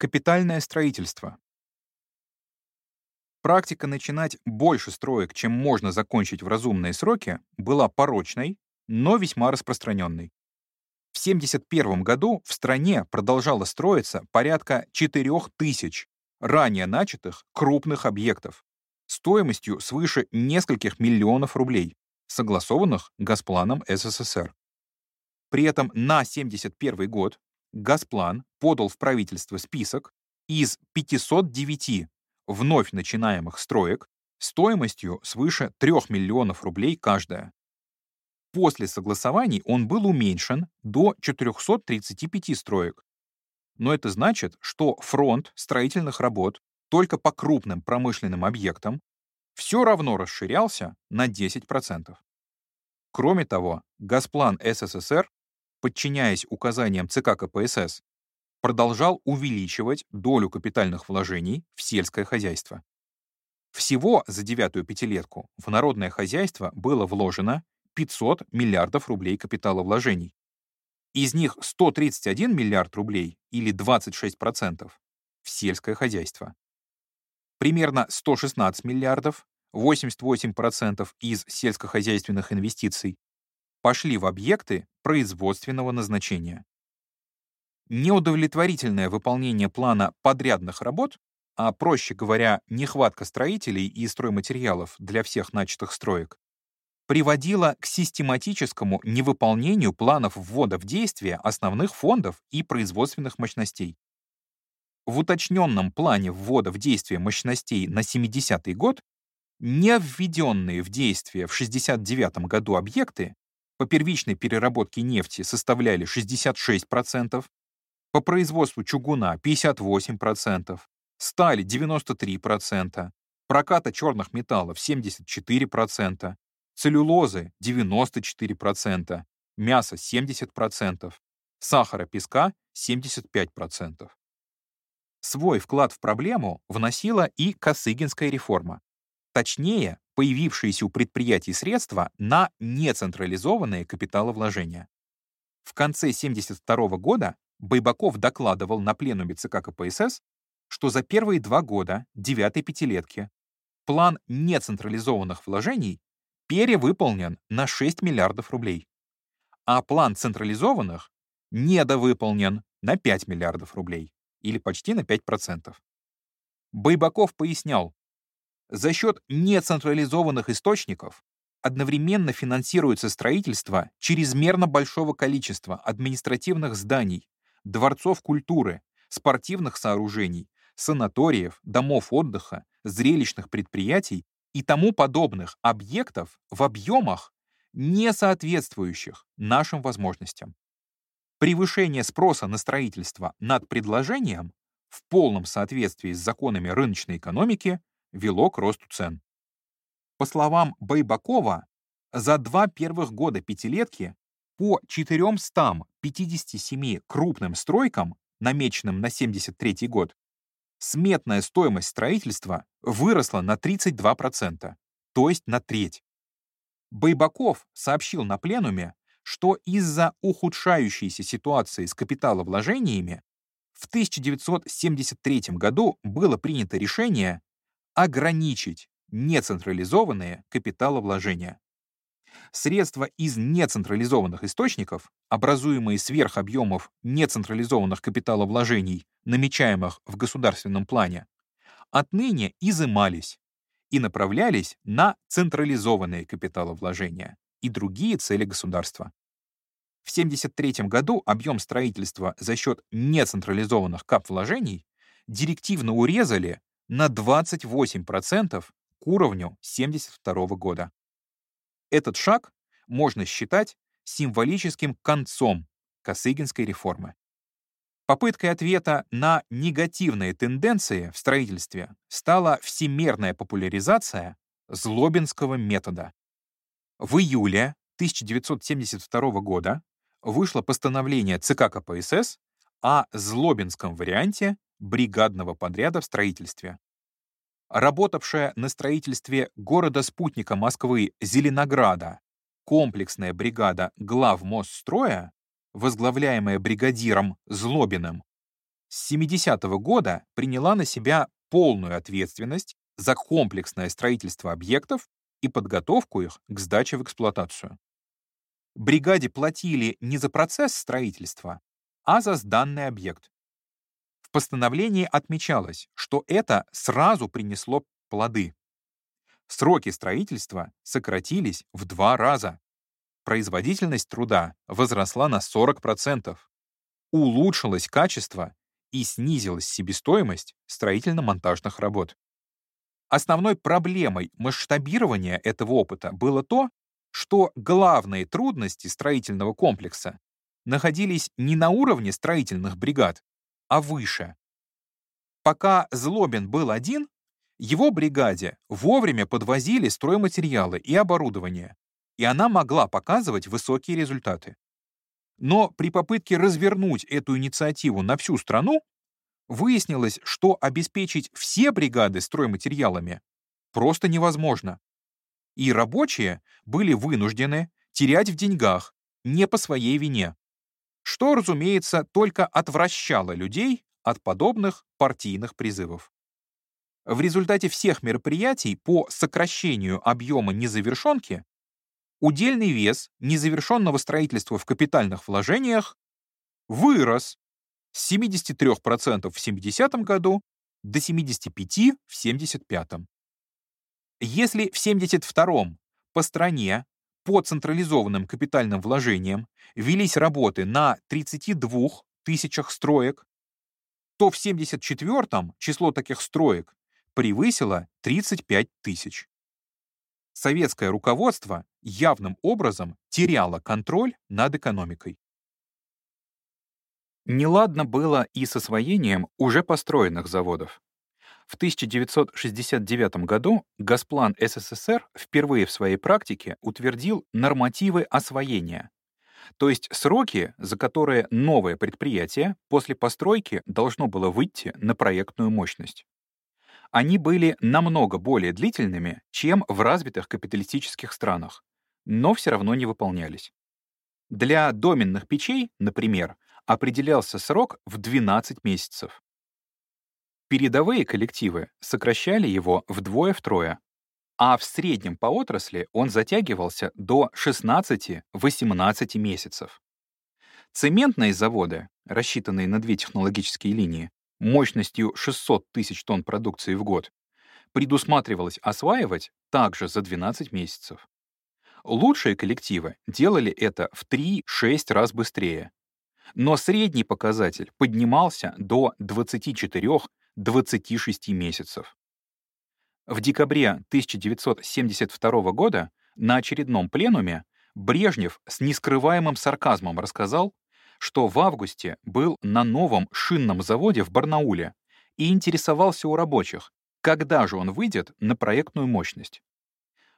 Капитальное строительство. Практика начинать больше строек, чем можно закончить в разумные сроки, была порочной, но весьма распространенной. В 1971 году в стране продолжало строиться порядка 4000 ранее начатых крупных объектов стоимостью свыше нескольких миллионов рублей, согласованных Госпланом СССР. При этом на 1971 год Госплан подал в правительство список из 509 вновь начинаемых строек стоимостью свыше 3 миллионов рублей каждая. После согласований он был уменьшен до 435 строек. Но это значит, что фронт строительных работ только по крупным промышленным объектам все равно расширялся на 10%. Кроме того, Госплан СССР, подчиняясь указаниям ЦК КПСС, продолжал увеличивать долю капитальных вложений в сельское хозяйство. Всего за девятую пятилетку в народное хозяйство было вложено 500 миллиардов рублей капитала вложений. Из них 131 миллиард рублей, или 26%, в сельское хозяйство. Примерно 116 миллиардов, 88% из сельскохозяйственных инвестиций, пошли в объекты производственного назначения неудовлетворительное выполнение плана подрядных работ, а, проще говоря, нехватка строителей и стройматериалов для всех начатых строек, приводило к систематическому невыполнению планов ввода в действие основных фондов и производственных мощностей. В уточненном плане ввода в действие мощностей на 70-й год не введенные в действие в 69 году объекты по первичной переработке нефти составляли 66%, по производству чугуна 58%, стали 93%, проката черных металлов 74%, целлюлозы 94%, мяса 70%, сахара песка 75%. Свой вклад в проблему вносила и Косыгинская реформа. Точнее, появившиеся у предприятий средства на нецентрализованные капиталовложения. В конце 1972 года Байбаков докладывал на пленуме ЦК КПСС, что за первые два года девятой пятилетки план нецентрализованных вложений перевыполнен на 6 миллиардов рублей, а план централизованных недовыполнен на 5 миллиардов рублей, или почти на 5%. Байбаков пояснял, за счет нецентрализованных источников одновременно финансируется строительство чрезмерно большого количества административных зданий, дворцов культуры, спортивных сооружений, санаториев, домов отдыха, зрелищных предприятий и тому подобных объектов в объемах, не соответствующих нашим возможностям. Превышение спроса на строительство над предложением в полном соответствии с законами рыночной экономики вело к росту цен. По словам Байбакова, за два первых года пятилетки по 457 крупным стройкам, намеченным на 73 год, сметная стоимость строительства выросла на 32%, то есть на треть. Байбаков сообщил на пленуме, что из-за ухудшающейся ситуации с капиталовложениями в 1973 году было принято решение ограничить нецентрализованные капиталовложения. Средства из нецентрализованных источников, образуемые сверх объемов нецентрализованных капиталовложений, намечаемых в государственном плане, отныне изымались и направлялись на централизованные капиталовложения и другие цели государства. В 1973 году объем строительства за счет нецентрализованных кап-вложений директивно урезали на 28% к уровню 1972 года. Этот шаг можно считать символическим концом Косыгинской реформы. Попыткой ответа на негативные тенденции в строительстве стала всемирная популяризация Злобинского метода. В июле 1972 года вышло постановление ЦК КПСС о Злобинском варианте бригадного подряда в строительстве работавшая на строительстве города-спутника Москвы Зеленограда комплексная бригада глав Мосстроя, возглавляемая бригадиром Злобиным, с 70-го года приняла на себя полную ответственность за комплексное строительство объектов и подготовку их к сдаче в эксплуатацию. Бригаде платили не за процесс строительства, а за сданный объект. В постановлении отмечалось, что это сразу принесло плоды. Сроки строительства сократились в два раза. Производительность труда возросла на 40%. Улучшилось качество и снизилась себестоимость строительно-монтажных работ. Основной проблемой масштабирования этого опыта было то, что главные трудности строительного комплекса находились не на уровне строительных бригад, а выше. Пока Злобин был один, его бригаде вовремя подвозили стройматериалы и оборудование, и она могла показывать высокие результаты. Но при попытке развернуть эту инициативу на всю страну выяснилось, что обеспечить все бригады стройматериалами просто невозможно. И рабочие были вынуждены терять в деньгах не по своей вине, что, разумеется, только отвращало людей от подобных партийных призывов. В результате всех мероприятий по сокращению объема незавершенки удельный вес незавершенного строительства в капитальных вложениях вырос с 73% в 70 году до 75% в 75. Если в 72 по стране по централизованным капитальным вложениям велись работы на 32 тысячах строек, то в 74-м число таких строек превысило 35 тысяч. Советское руководство явным образом теряло контроль над экономикой. Неладно было и с освоением уже построенных заводов. В 1969 году Госплан СССР впервые в своей практике утвердил нормативы освоения, то есть сроки, за которые новое предприятие после постройки должно было выйти на проектную мощность. Они были намного более длительными, чем в развитых капиталистических странах, но все равно не выполнялись. Для доменных печей, например, определялся срок в 12 месяцев. Передовые коллективы сокращали его вдвое-втрое, а в среднем по отрасли он затягивался до 16-18 месяцев. Цементные заводы, рассчитанные на две технологические линии, мощностью 600 тысяч тонн продукции в год, предусматривалось осваивать также за 12 месяцев. Лучшие коллективы делали это в 3-6 раз быстрее, но средний показатель поднимался до 24-26 месяцев. В декабре 1972 года на очередном пленуме Брежнев с нескрываемым сарказмом рассказал, что в августе был на новом шинном заводе в Барнауле и интересовался у рабочих, когда же он выйдет на проектную мощность.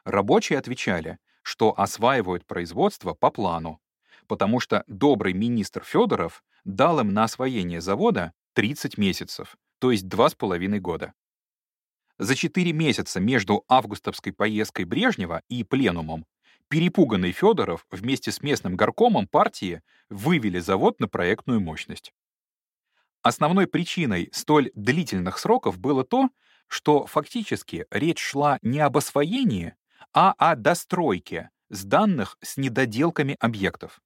Рабочие отвечали, что осваивают производство по плану, потому что добрый министр Федоров дал им на освоение завода 30 месяцев, то есть два с половиной года. За 4 месяца между августовской поездкой Брежнева и пленумом перепуганный Федоров вместе с местным горкомом партии вывели завод на проектную мощность. Основной причиной столь длительных сроков было то, что фактически речь шла не об освоении, а о достройке сданных с недоделками объектов.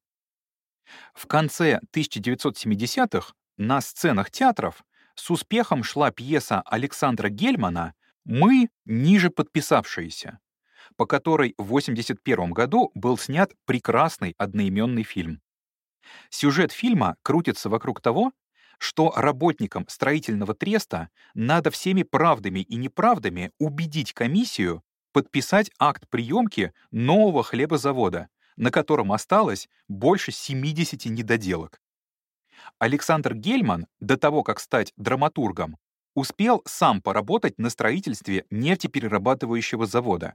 В конце 1970-х на сценах театров с успехом шла пьеса Александра Гельмана «Мы ниже подписавшиеся», по которой в 1981 году был снят прекрасный одноименный фильм. Сюжет фильма крутится вокруг того, что работникам строительного треста надо всеми правдами и неправдами убедить комиссию подписать акт приемки нового хлебозавода, на котором осталось больше 70 недоделок. Александр Гельман, до того, как стать драматургом, успел сам поработать на строительстве нефтеперерабатывающего завода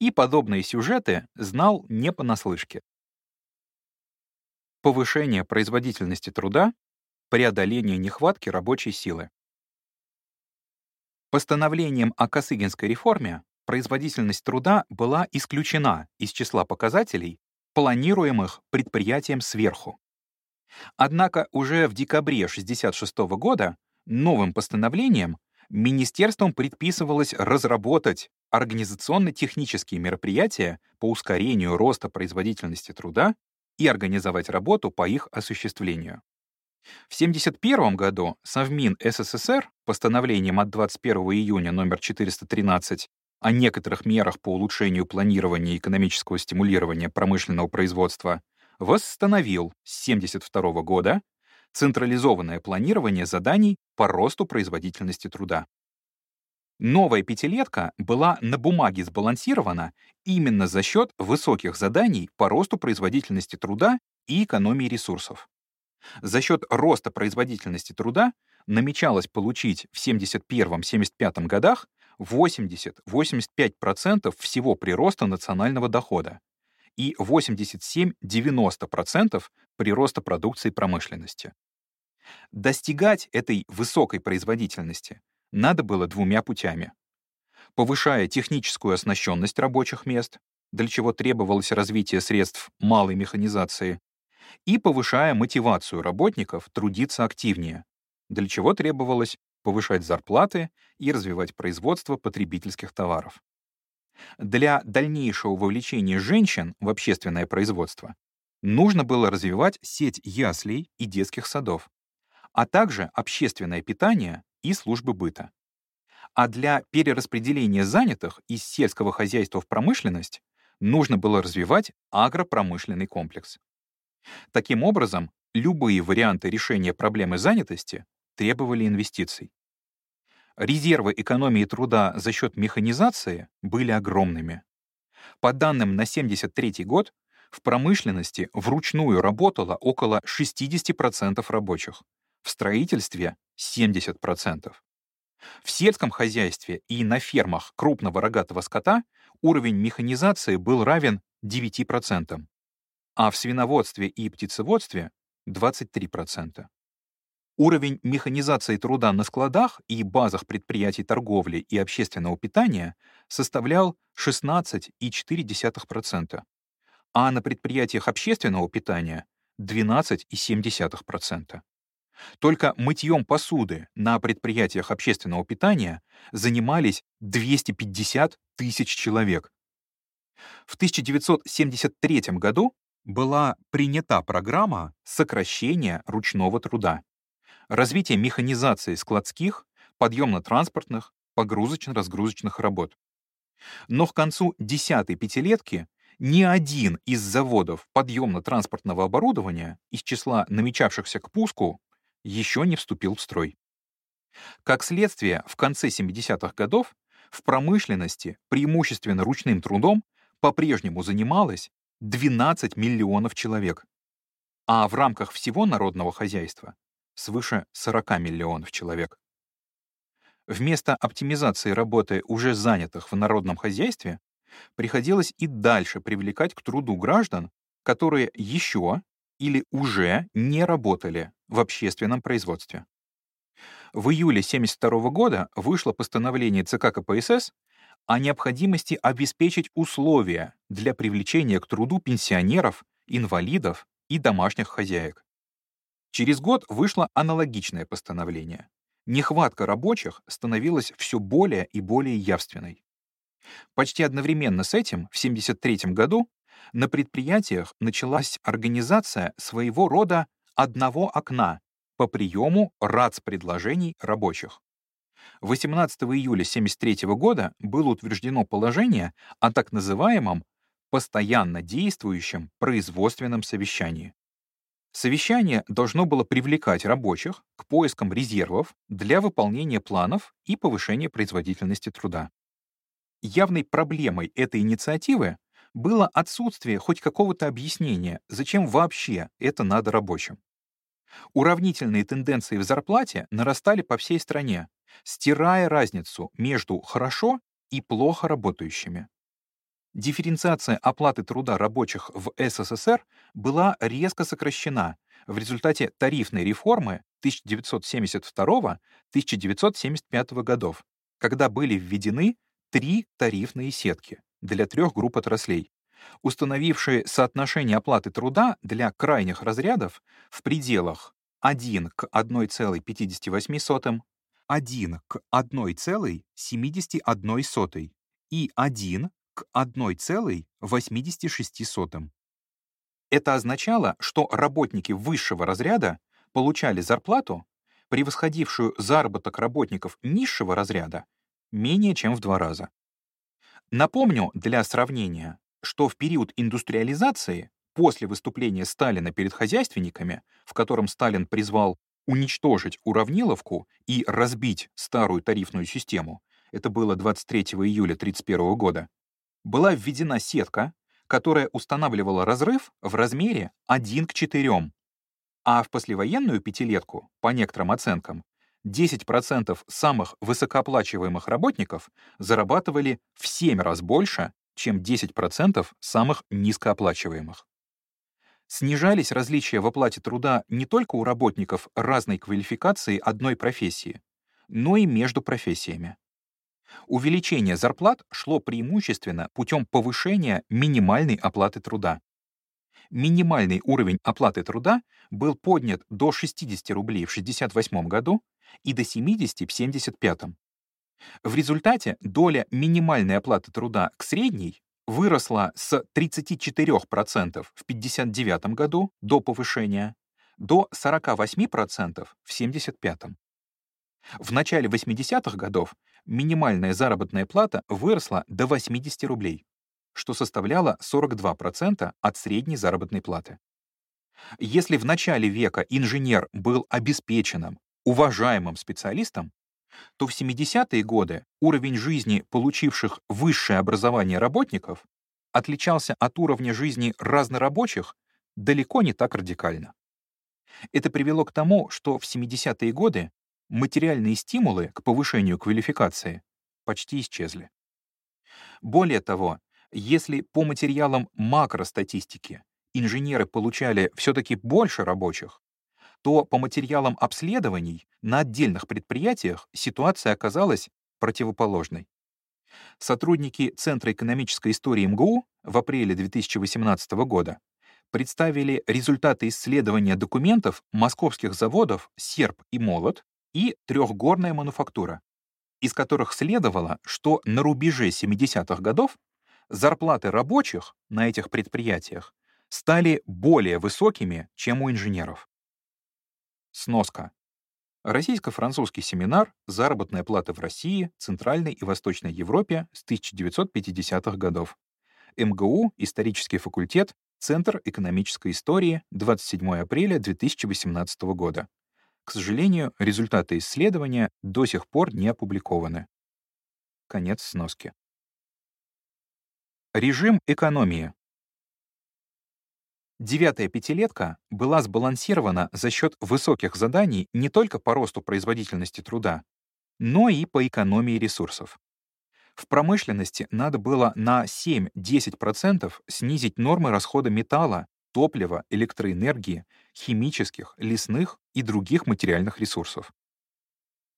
и подобные сюжеты знал не понаслышке. Повышение производительности труда, преодоление нехватки рабочей силы. Постановлением о Косыгинской реформе производительность труда была исключена из числа показателей, планируемых предприятием сверху. Однако уже в декабре 1966 года новым постановлением министерством предписывалось разработать организационно-технические мероприятия по ускорению роста производительности труда и организовать работу по их осуществлению. В 1971 году Совмин СССР постановлением от 21 июня номер 413 о некоторых мерах по улучшению планирования экономического стимулирования промышленного производства восстановил с 1972 года централизованное планирование заданий по росту производительности труда. Новая пятилетка была на бумаге сбалансирована именно за счет высоких заданий по росту производительности труда и экономии ресурсов. За счет роста производительности труда намечалось получить в 71-75 годах 80-85% всего прироста национального дохода и 87-90% прироста продукции промышленности. Достигать этой высокой производительности надо было двумя путями. Повышая техническую оснащенность рабочих мест, для чего требовалось развитие средств малой механизации, и повышая мотивацию работников трудиться активнее, для чего требовалось повышать зарплаты и развивать производство потребительских товаров. Для дальнейшего вовлечения женщин в общественное производство нужно было развивать сеть яслей и детских садов, а также общественное питание и службы быта. А для перераспределения занятых из сельского хозяйства в промышленность нужно было развивать агропромышленный комплекс. Таким образом, любые варианты решения проблемы занятости требовали инвестиций. Резервы экономии труда за счет механизации были огромными. По данным на 1973 год, в промышленности вручную работало около 60% рабочих, в строительстве — 70%. В сельском хозяйстве и на фермах крупного рогатого скота уровень механизации был равен 9%, а в свиноводстве и птицеводстве — 23%. Уровень механизации труда на складах и базах предприятий торговли и общественного питания составлял 16,4%, а на предприятиях общественного питания — 12,7%. Только мытьем посуды на предприятиях общественного питания занимались 250 тысяч человек. В 1973 году была принята программа сокращения ручного труда, развития механизации складских, подъемно-транспортных, погрузочно-разгрузочных работ. Но к концу десятой пятилетки ни один из заводов подъемно-транспортного оборудования из числа намечавшихся к пуску еще не вступил в строй. Как следствие, в конце 70-х годов в промышленности преимущественно ручным трудом по-прежнему занималось 12 миллионов человек, а в рамках всего народного хозяйства свыше 40 миллионов человек. Вместо оптимизации работы уже занятых в народном хозяйстве приходилось и дальше привлекать к труду граждан, которые еще или уже не работали в общественном производстве. В июле 1972 года вышло постановление ЦК КПСС о необходимости обеспечить условия для привлечения к труду пенсионеров, инвалидов и домашних хозяек. Через год вышло аналогичное постановление. Нехватка рабочих становилась все более и более явственной. Почти одновременно с этим, в 1973 году, на предприятиях началась организация своего рода одного окна по приему РАЦ-предложений рабочих. 18 июля 1973 года было утверждено положение о так называемом постоянно действующем производственном совещании. Совещание должно было привлекать рабочих к поискам резервов для выполнения планов и повышения производительности труда. Явной проблемой этой инициативы было отсутствие хоть какого-то объяснения, зачем вообще это надо рабочим. Уравнительные тенденции в зарплате нарастали по всей стране, стирая разницу между хорошо и плохо работающими. Дифференциация оплаты труда рабочих в СССР была резко сокращена в результате тарифной реформы 1972-1975 годов, когда были введены три тарифные сетки для трех групп отраслей установившие соотношение оплаты труда для крайних разрядов в пределах 1 к 1,58, 1 к 1,71 и 1 к 1,86. Это означало, что работники высшего разряда получали зарплату, превосходившую заработок работников низшего разряда менее чем в два раза. Напомню для сравнения, что в период индустриализации, после выступления Сталина перед хозяйственниками, в котором Сталин призвал уничтожить уравниловку и разбить старую тарифную систему, это было 23 июля 1931 года, была введена сетка, которая устанавливала разрыв в размере 1 к 4. А в послевоенную пятилетку, по некоторым оценкам, 10% самых высокооплачиваемых работников зарабатывали в 7 раз больше, чем 10% самых низкооплачиваемых. Снижались различия в оплате труда не только у работников разной квалификации одной профессии, но и между профессиями. Увеличение зарплат шло преимущественно путем повышения минимальной оплаты труда. Минимальный уровень оплаты труда был поднят до 60 рублей в 1968 году и до 70 в 1975. В результате доля минимальной оплаты труда к средней выросла с 34% в 1959 году до повышения до 48% в 1975. В начале 80-х годов минимальная заработная плата выросла до 80 рублей, что составляло 42% от средней заработной платы. Если в начале века инженер был обеспеченным, уважаемым специалистом, то в 70-е годы уровень жизни получивших высшее образование работников отличался от уровня жизни разнорабочих далеко не так радикально. Это привело к тому, что в 70-е годы материальные стимулы к повышению квалификации почти исчезли. Более того, если по материалам макростатистики инженеры получали все-таки больше рабочих, то по материалам обследований на отдельных предприятиях ситуация оказалась противоположной. Сотрудники Центра экономической истории МГУ в апреле 2018 года представили результаты исследования документов московских заводов «Серп» и «Молот» и «Трехгорная мануфактура», из которых следовало, что на рубеже 70-х годов зарплаты рабочих на этих предприятиях стали более высокими, чем у инженеров. Сноска. Российско-французский семинар «Заработная плата в России, Центральной и Восточной Европе» с 1950-х годов. МГУ, исторический факультет, Центр экономической истории, 27 апреля 2018 года. К сожалению, результаты исследования до сих пор не опубликованы. Конец сноски. Режим экономии. Девятая пятилетка была сбалансирована за счет высоких заданий не только по росту производительности труда, но и по экономии ресурсов. В промышленности надо было на 7-10% снизить нормы расхода металла, топлива, электроэнергии, химических, лесных и других материальных ресурсов.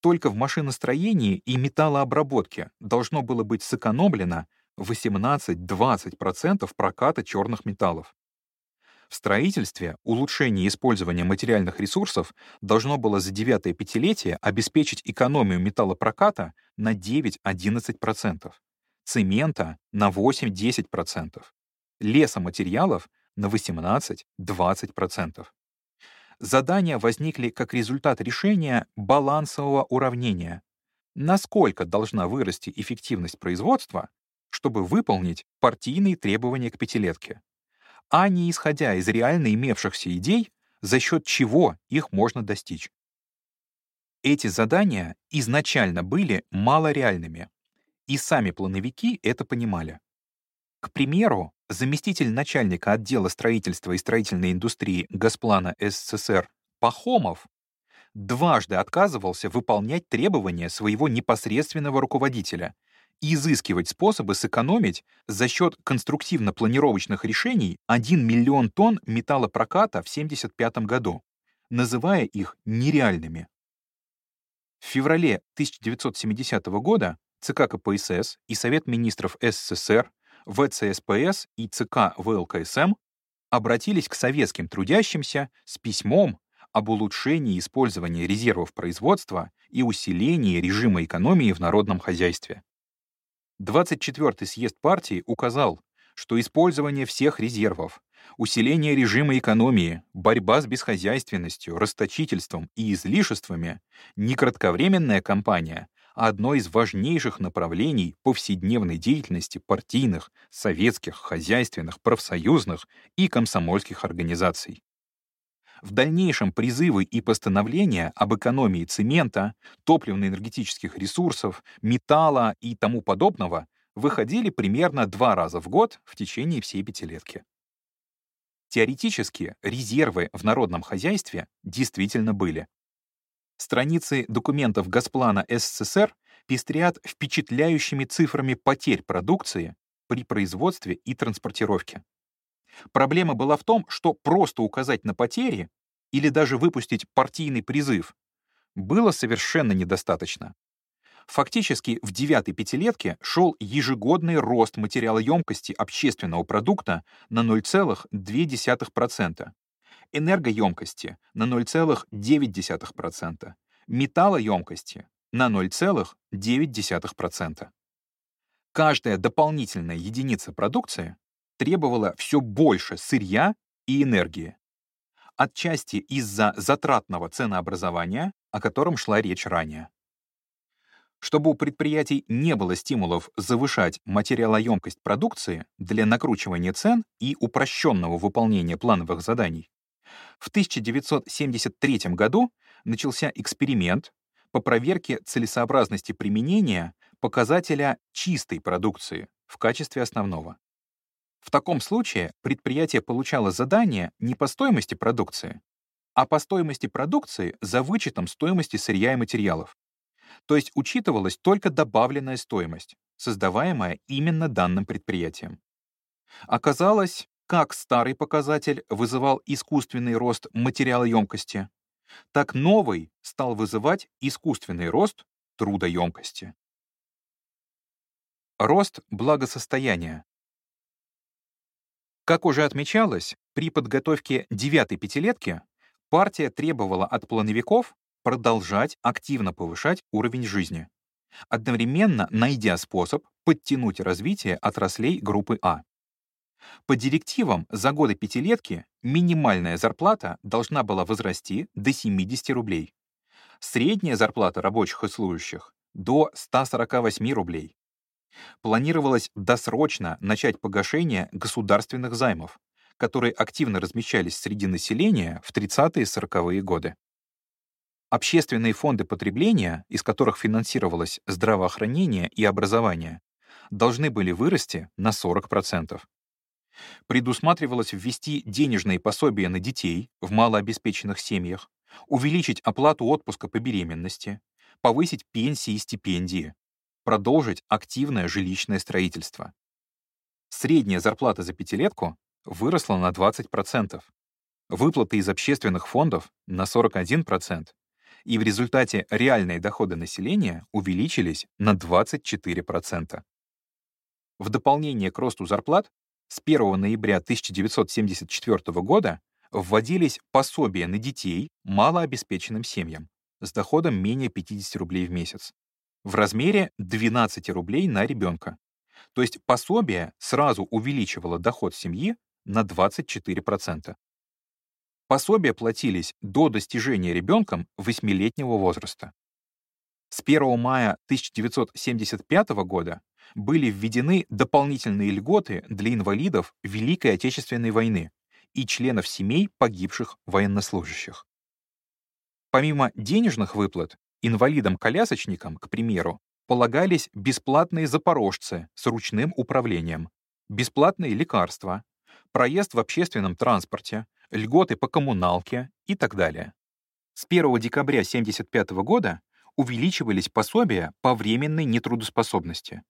Только в машиностроении и металлообработке должно было быть сэкономлено 18-20% проката черных металлов. В строительстве улучшение использования материальных ресурсов должно было за девятое пятилетие обеспечить экономию металлопроката на 9-11%, цемента на 8-10%, лесоматериалов на 18-20%. Задания возникли как результат решения балансового уравнения. Насколько должна вырасти эффективность производства, чтобы выполнить партийные требования к пятилетке? а не исходя из реально имевшихся идей, за счет чего их можно достичь. Эти задания изначально были малореальными, и сами плановики это понимали. К примеру, заместитель начальника отдела строительства и строительной индустрии Госплана СССР Пахомов дважды отказывался выполнять требования своего непосредственного руководителя и изыскивать способы сэкономить за счет конструктивно-планировочных решений 1 миллион тонн металлопроката в 1975 году, называя их нереальными. В феврале 1970 года ЦК КПСС и Совет министров СССР ВЦСПС и ЦК ВЛКСМ обратились к советским трудящимся с письмом об улучшении использования резервов производства и усилении режима экономии в народном хозяйстве. 24-й съезд партии указал, что использование всех резервов, усиление режима экономии, борьба с бесхозяйственностью, расточительством и излишествами — не кампания, одно из важнейших направлений повседневной деятельности партийных, советских, хозяйственных, профсоюзных и комсомольских организаций. В дальнейшем призывы и постановления об экономии цемента, топливно-энергетических ресурсов, металла и тому подобного выходили примерно два раза в год в течение всей пятилетки. Теоретически резервы в народном хозяйстве действительно были. Страницы документов Госплана СССР пестрят впечатляющими цифрами потерь продукции при производстве и транспортировке. Проблема была в том, что просто указать на потери или даже выпустить партийный призыв было совершенно недостаточно. Фактически в девятой пятилетке шел ежегодный рост материалоемкости общественного продукта на 0,2%, энергоемкости на 0,9%, металлоемкости на 0,9%. Каждая дополнительная единица продукции требовала все больше сырья и энергии. Отчасти из-за затратного ценообразования, о котором шла речь ранее. Чтобы у предприятий не было стимулов завышать материалоемкость продукции для накручивания цен и упрощенного выполнения плановых заданий, в 1973 году начался эксперимент по проверке целесообразности применения показателя чистой продукции в качестве основного. В таком случае предприятие получало задание не по стоимости продукции, а по стоимости продукции за вычетом стоимости сырья и материалов. То есть учитывалась только добавленная стоимость, создаваемая именно данным предприятием. Оказалось, как старый показатель вызывал искусственный рост материалоемкости, так новый стал вызывать искусственный рост трудоемкости. Рост благосостояния. Как уже отмечалось, при подготовке девятой пятилетки партия требовала от плановиков продолжать активно повышать уровень жизни, одновременно найдя способ подтянуть развитие отраслей группы А. По директивам за годы пятилетки минимальная зарплата должна была возрасти до 70 рублей, средняя зарплата рабочих и служащих — до 148 рублей, Планировалось досрочно начать погашение государственных займов, которые активно размещались среди населения в 30-е и 40-е годы. Общественные фонды потребления, из которых финансировалось здравоохранение и образование, должны были вырасти на 40%. Предусматривалось ввести денежные пособия на детей в малообеспеченных семьях, увеличить оплату отпуска по беременности, повысить пенсии и стипендии, продолжить активное жилищное строительство. Средняя зарплата за пятилетку выросла на 20%, выплаты из общественных фондов — на 41%, и в результате реальные доходы населения увеличились на 24%. В дополнение к росту зарплат с 1 ноября 1974 года вводились пособия на детей малообеспеченным семьям с доходом менее 50 рублей в месяц в размере 12 рублей на ребенка. То есть пособие сразу увеличивало доход семьи на 24%. Пособия платились до достижения ребенком 8-летнего возраста. С 1 мая 1975 года были введены дополнительные льготы для инвалидов Великой Отечественной войны и членов семей погибших военнослужащих. Помимо денежных выплат, Инвалидам-колясочникам, к примеру, полагались бесплатные запорожцы с ручным управлением, бесплатные лекарства, проезд в общественном транспорте, льготы по коммуналке и так далее. С 1 декабря 1975 года увеличивались пособия по временной нетрудоспособности.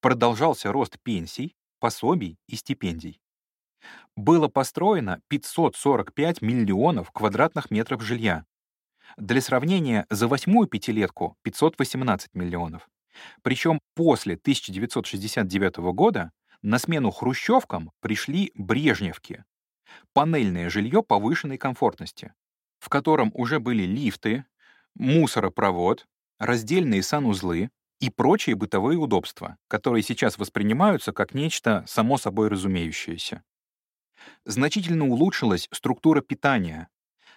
Продолжался рост пенсий, пособий и стипендий. Было построено 545 миллионов квадратных метров жилья, для сравнения, за восьмую пятилетку 518 миллионов. Причем после 1969 года На смену хрущевкам пришли брежневки, панельное жилье повышенной комфортности, в котором уже были лифты, мусоропровод, раздельные санузлы и прочие бытовые удобства, которые сейчас воспринимаются как нечто само собой разумеющееся. Значительно улучшилась структура питания.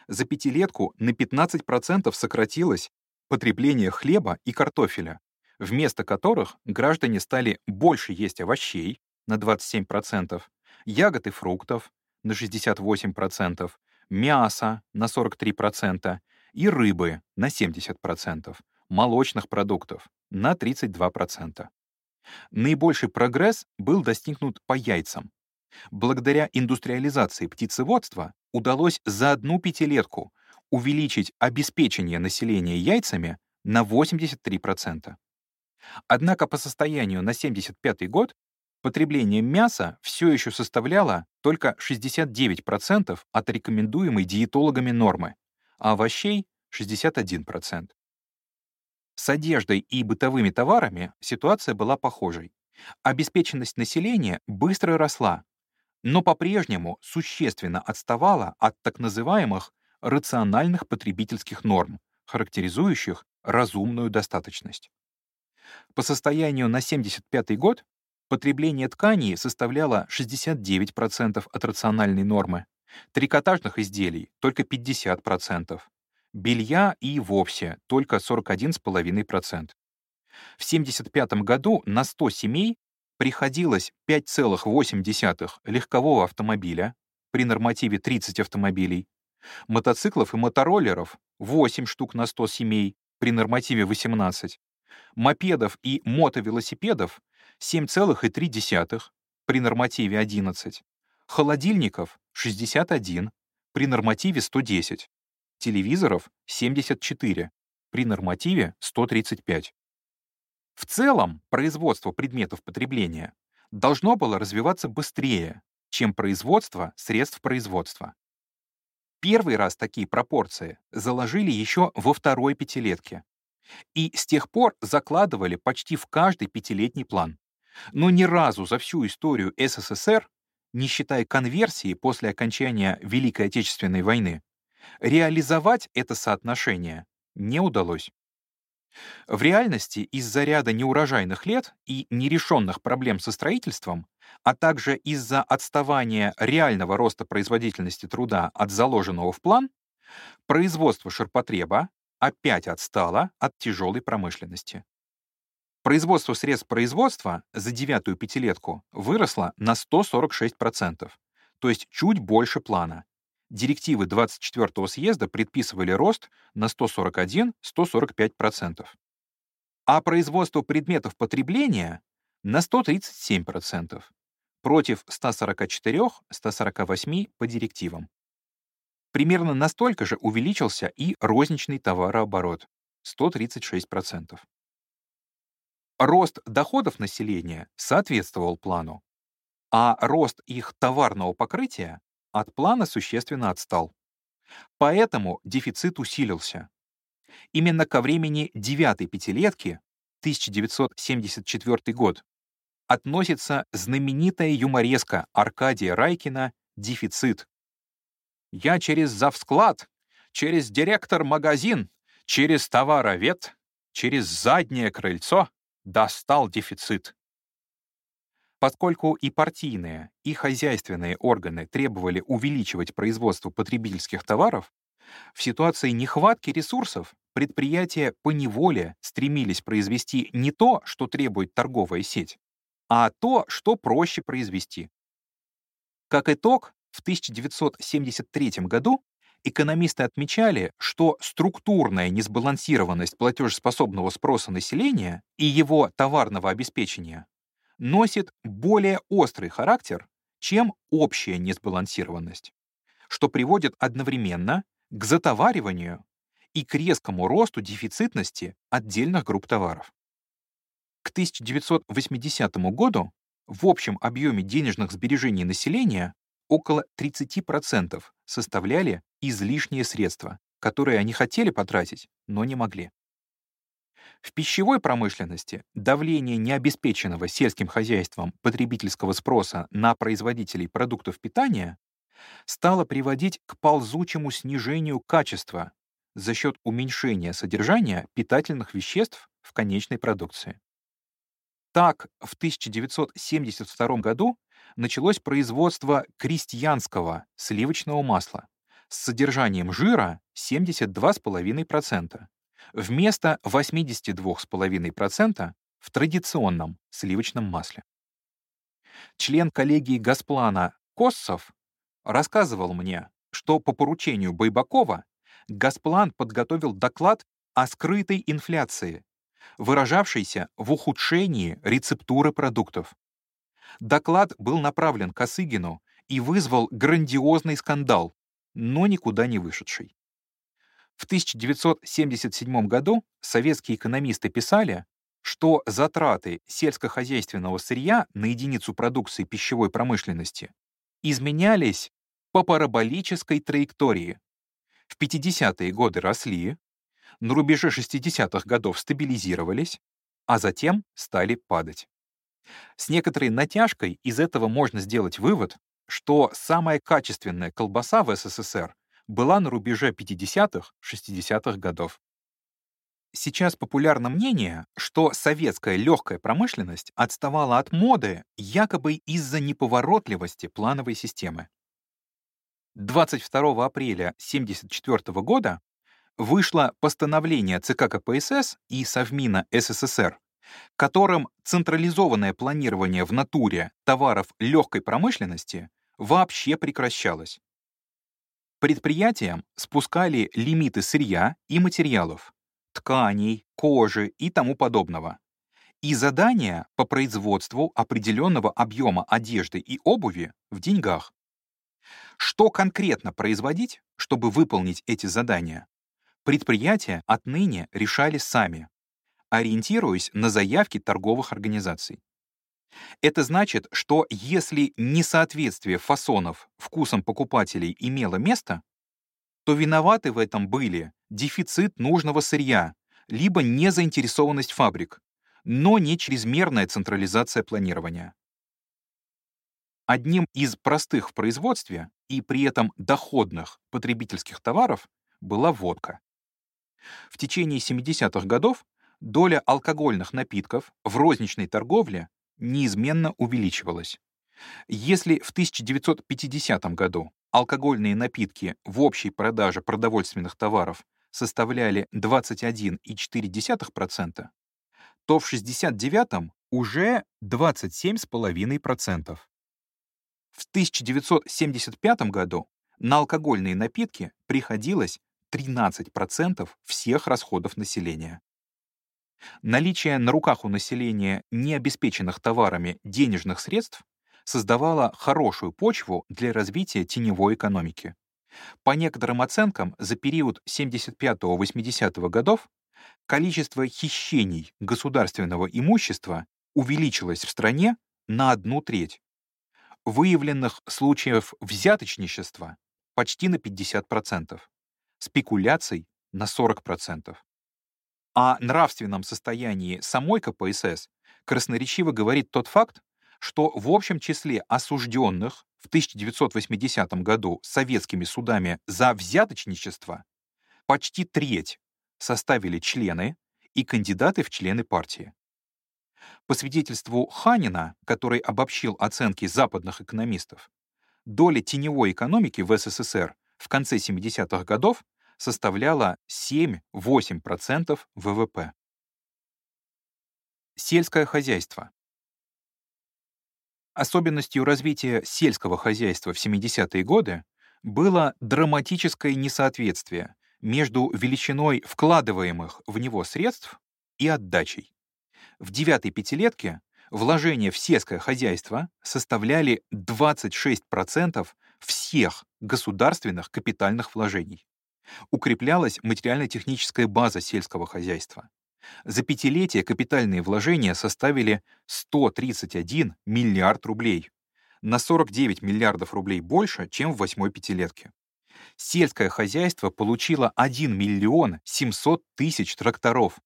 За пятилетку на 15% сократилось потребление хлеба и картофеля, вместо которых граждане стали больше есть овощей на 27%, ягод и фруктов на 68%, мяса на 43% и рыбы на 70%, молочных продуктов на 32%. Наибольший прогресс был достигнут по яйцам. Благодаря индустриализации птицеводства удалось за одну пятилетку увеличить обеспечение населения яйцами на 83%. Однако по состоянию на 75 год потребление мяса все еще составляло только 69% от рекомендуемой диетологами нормы, а овощей — 61%. С одеждой и бытовыми товарами ситуация была похожей. Обеспеченность населения быстро росла, но по-прежнему существенно отставала от так называемых рациональных потребительских норм, характеризующих разумную достаточность. По состоянию на 1975 год потребление тканей составляло 69% от рациональной нормы, трикотажных изделий — только 50%, белья и вовсе только 41,5%. В 1975 году на 100 семей приходилось 5,8 легкового автомобиля при нормативе 30 автомобилей, мотоциклов и мотороллеров 8 штук на 100 семей при нормативе 18, мопедов и мотовелосипедов 7,3 при нормативе 11, холодильников 61 при нормативе 110, телевизоров 74 при нормативе 135. В целом, производство предметов потребления должно было развиваться быстрее, чем производство средств производства. Первый раз такие пропорции заложили еще во второй пятилетке, и с тех пор закладывали почти в каждый пятилетний план. Но ни разу за всю историю СССР, не считая конверсии после окончания Великой Отечественной войны, реализовать это соотношение не удалось. В реальности из-за ряда неурожайных лет и нерешенных проблем со строительством, а также из-за отставания реального роста производительности труда от заложенного в план, производство ширпотреба опять отстала от тяжелой промышленности. Производство средств производства за девятую пятилетку выросло на 146%, то есть чуть больше плана. Директивы 24-го съезда предписывали рост на 141-145%. А производство предметов потребления на 137%, против 144-148 по директивам. Примерно настолько же увеличился и розничный товарооборот — 136%. Рост доходов населения соответствовал плану, а рост их товарного покрытия от плана существенно отстал. Поэтому дефицит усилился. Именно ко времени девятой пятилетки, 1974 год, относится знаменитая юмореска Аркадия Райкина «Дефицит», я через завсклад, через директор-магазин, через товаровед, через заднее крыльцо достал дефицит. Поскольку и партийные, и хозяйственные органы требовали увеличивать производство потребительских товаров, в ситуации нехватки ресурсов предприятия поневоле стремились произвести не то, что требует торговая сеть, а то, что проще произвести. Как итог, в 1973 году экономисты отмечали, что структурная несбалансированность платежеспособного спроса населения и его товарного обеспечения носит более острый характер, чем общая несбалансированность, что приводит одновременно к затовариванию и к резкому росту дефицитности отдельных групп товаров. К 1980 году в общем объеме денежных сбережений населения около 30% составляли излишние средства, которые они хотели потратить, но не могли. В пищевой промышленности давление необеспеченного сельским хозяйством потребительского спроса на производителей продуктов питания стало приводить к ползучему снижению качества за счет уменьшения содержания питательных веществ в конечной продукции. Так, в 1972 году началось производство крестьянского сливочного масла с содержанием жира 72,5% вместо 82,5% в традиционном сливочном масле. Член коллегии Газплана Коссов рассказывал мне, что по поручению Байбакова Газплан подготовил доклад о скрытой инфляции, выражавшейся в ухудшении рецептуры продуктов. Доклад был направлен Косыгину и вызвал грандиозный скандал, но никуда не вышедший. В 1977 году советские экономисты писали, что затраты сельскохозяйственного сырья на единицу продукции пищевой промышленности изменялись по параболической траектории. В 50-е годы росли, на рубеже 60-х годов стабилизировались, а затем стали падать. С некоторой натяжкой из этого можно сделать вывод, что самая качественная колбаса в СССР была на рубеже 50-х, 60-х годов. Сейчас популярно мнение, что советская легкая промышленность отставала от моды якобы из-за неповоротливости плановой системы. 22 апреля 1974 года вышло постановление ЦК КПСС и Совмина СССР, которым централизованное планирование в натуре товаров легкой промышленности вообще прекращалось. Предприятиям спускали лимиты сырья и материалов, тканей, кожи и тому подобного, и задания по производству определенного объема одежды и обуви в деньгах. Что конкретно производить, чтобы выполнить эти задания, предприятия отныне решали сами, ориентируясь на заявки торговых организаций. Это значит, что если несоответствие фасонов вкусам покупателей имело место, то виноваты в этом были дефицит нужного сырья, либо незаинтересованность фабрик, но не чрезмерная централизация планирования. Одним из простых в производстве и при этом доходных потребительских товаров была водка. В течение 70-х годов доля алкогольных напитков в розничной торговле неизменно увеличивалась. Если в 1950 году алкогольные напитки в общей продаже продовольственных товаров составляли 21,4%, то в 69 уже 27,5%. В 1975 году на алкогольные напитки приходилось 13% всех расходов населения. Наличие на руках у населения необеспеченных товарами денежных средств создавало хорошую почву для развития теневой экономики. По некоторым оценкам, за период 75-80 годов количество хищений государственного имущества увеличилось в стране на одну треть. Выявленных случаев взяточничества почти на 50%, спекуляций на 40%. О нравственном состоянии самой КПСС красноречиво говорит тот факт, что в общем числе осужденных в 1980 году советскими судами за взяточничество почти треть составили члены и кандидаты в члены партии. По свидетельству Ханина, который обобщил оценки западных экономистов, доля теневой экономики в СССР в конце 70-х годов составляла 7-8% ВВП. Сельское хозяйство. Особенностью развития сельского хозяйства в 70-е годы было драматическое несоответствие между величиной вкладываемых в него средств и отдачей. В девятой пятилетке вложения в сельское хозяйство составляли 26% всех государственных капитальных вложений укреплялась материально-техническая база сельского хозяйства. За пятилетие капитальные вложения составили 131 миллиард рублей, на 49 миллиардов рублей больше, чем в восьмой пятилетке. Сельское хозяйство получило 1 миллион 700 тысяч тракторов.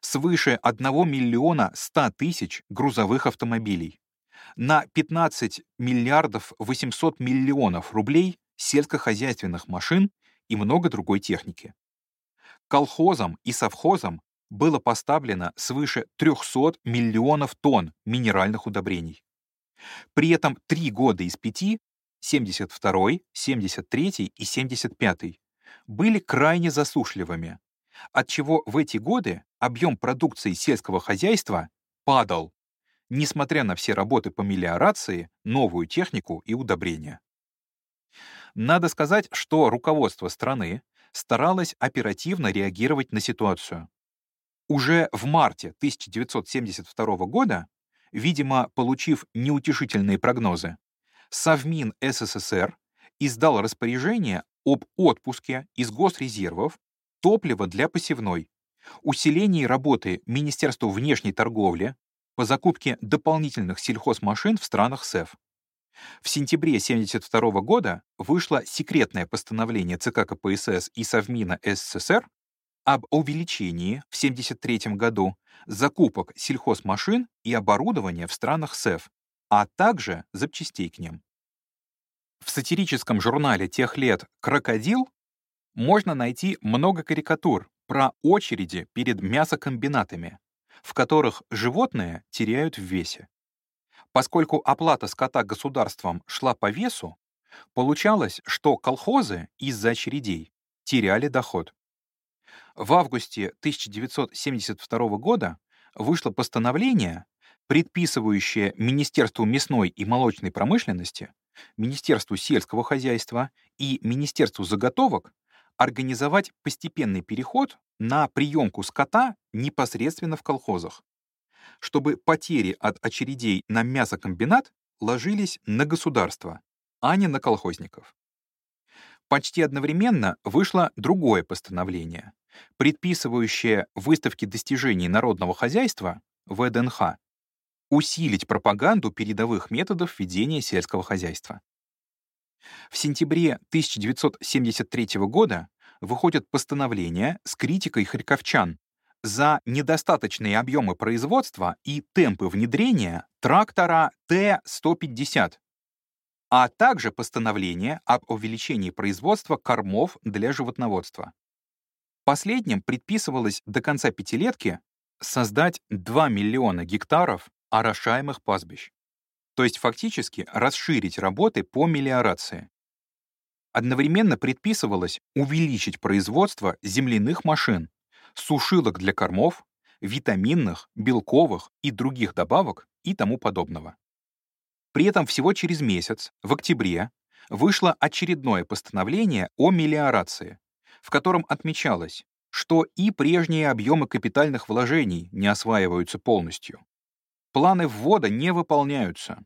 свыше 1 миллиона 100 тысяч грузовых автомобилей, на 15 миллиардов 800 миллионов рублей сельскохозяйственных машин и много другой техники. Колхозам и совхозам было поставлено свыше 300 миллионов тонн минеральных удобрений. При этом три года из пяти 72, 73 и 75 были крайне засушливыми, отчего в эти годы объем продукции сельского хозяйства падал, несмотря на все работы по мелиорации, новую технику и удобрения. Надо сказать, что руководство страны старалось оперативно реагировать на ситуацию. Уже в марте 1972 года, видимо, получив неутешительные прогнозы, Совмин СССР издал распоряжение об отпуске из госрезервов топлива для посевной, усилении работы Министерства внешней торговли по закупке дополнительных сельхозмашин в странах СЭФ. В сентябре 1972 года вышло секретное постановление ЦК КПСС и Совмина СССР об увеличении в 1973 году закупок сельхозмашин и оборудования в странах СЭФ, а также запчастей к ним. В сатирическом журнале тех лет «Крокодил» можно найти много карикатур про очереди перед мясокомбинатами, в которых животные теряют в весе. Поскольку оплата скота государством шла по весу, получалось, что колхозы из-за очередей теряли доход. В августе 1972 года вышло постановление, предписывающее Министерству мясной и молочной промышленности, Министерству сельского хозяйства и Министерству заготовок организовать постепенный переход на приемку скота непосредственно в колхозах, чтобы потери от очередей на мясокомбинат ложились на государство, а не на колхозников. Почти одновременно вышло другое постановление, предписывающее выставке достижений народного хозяйства, ВДНХ, усилить пропаганду передовых методов ведения сельского хозяйства. В сентябре 1973 года выходит постановление с критикой харьковчан за недостаточные объемы производства и темпы внедрения трактора Т-150, а также постановление об увеличении производства кормов для животноводства. Последним предписывалось до конца пятилетки создать 2 миллиона гектаров орошаемых пастбищ, то есть фактически расширить работы по мелиорации. Одновременно предписывалось увеличить производство земляных машин, сушилок для кормов, витаминных, белковых и других добавок и тому подобного. При этом всего через месяц, в октябре, вышло очередное постановление о мелиорации, в котором отмечалось, что и прежние объемы капитальных вложений не осваиваются полностью, Планы ввода не выполняются.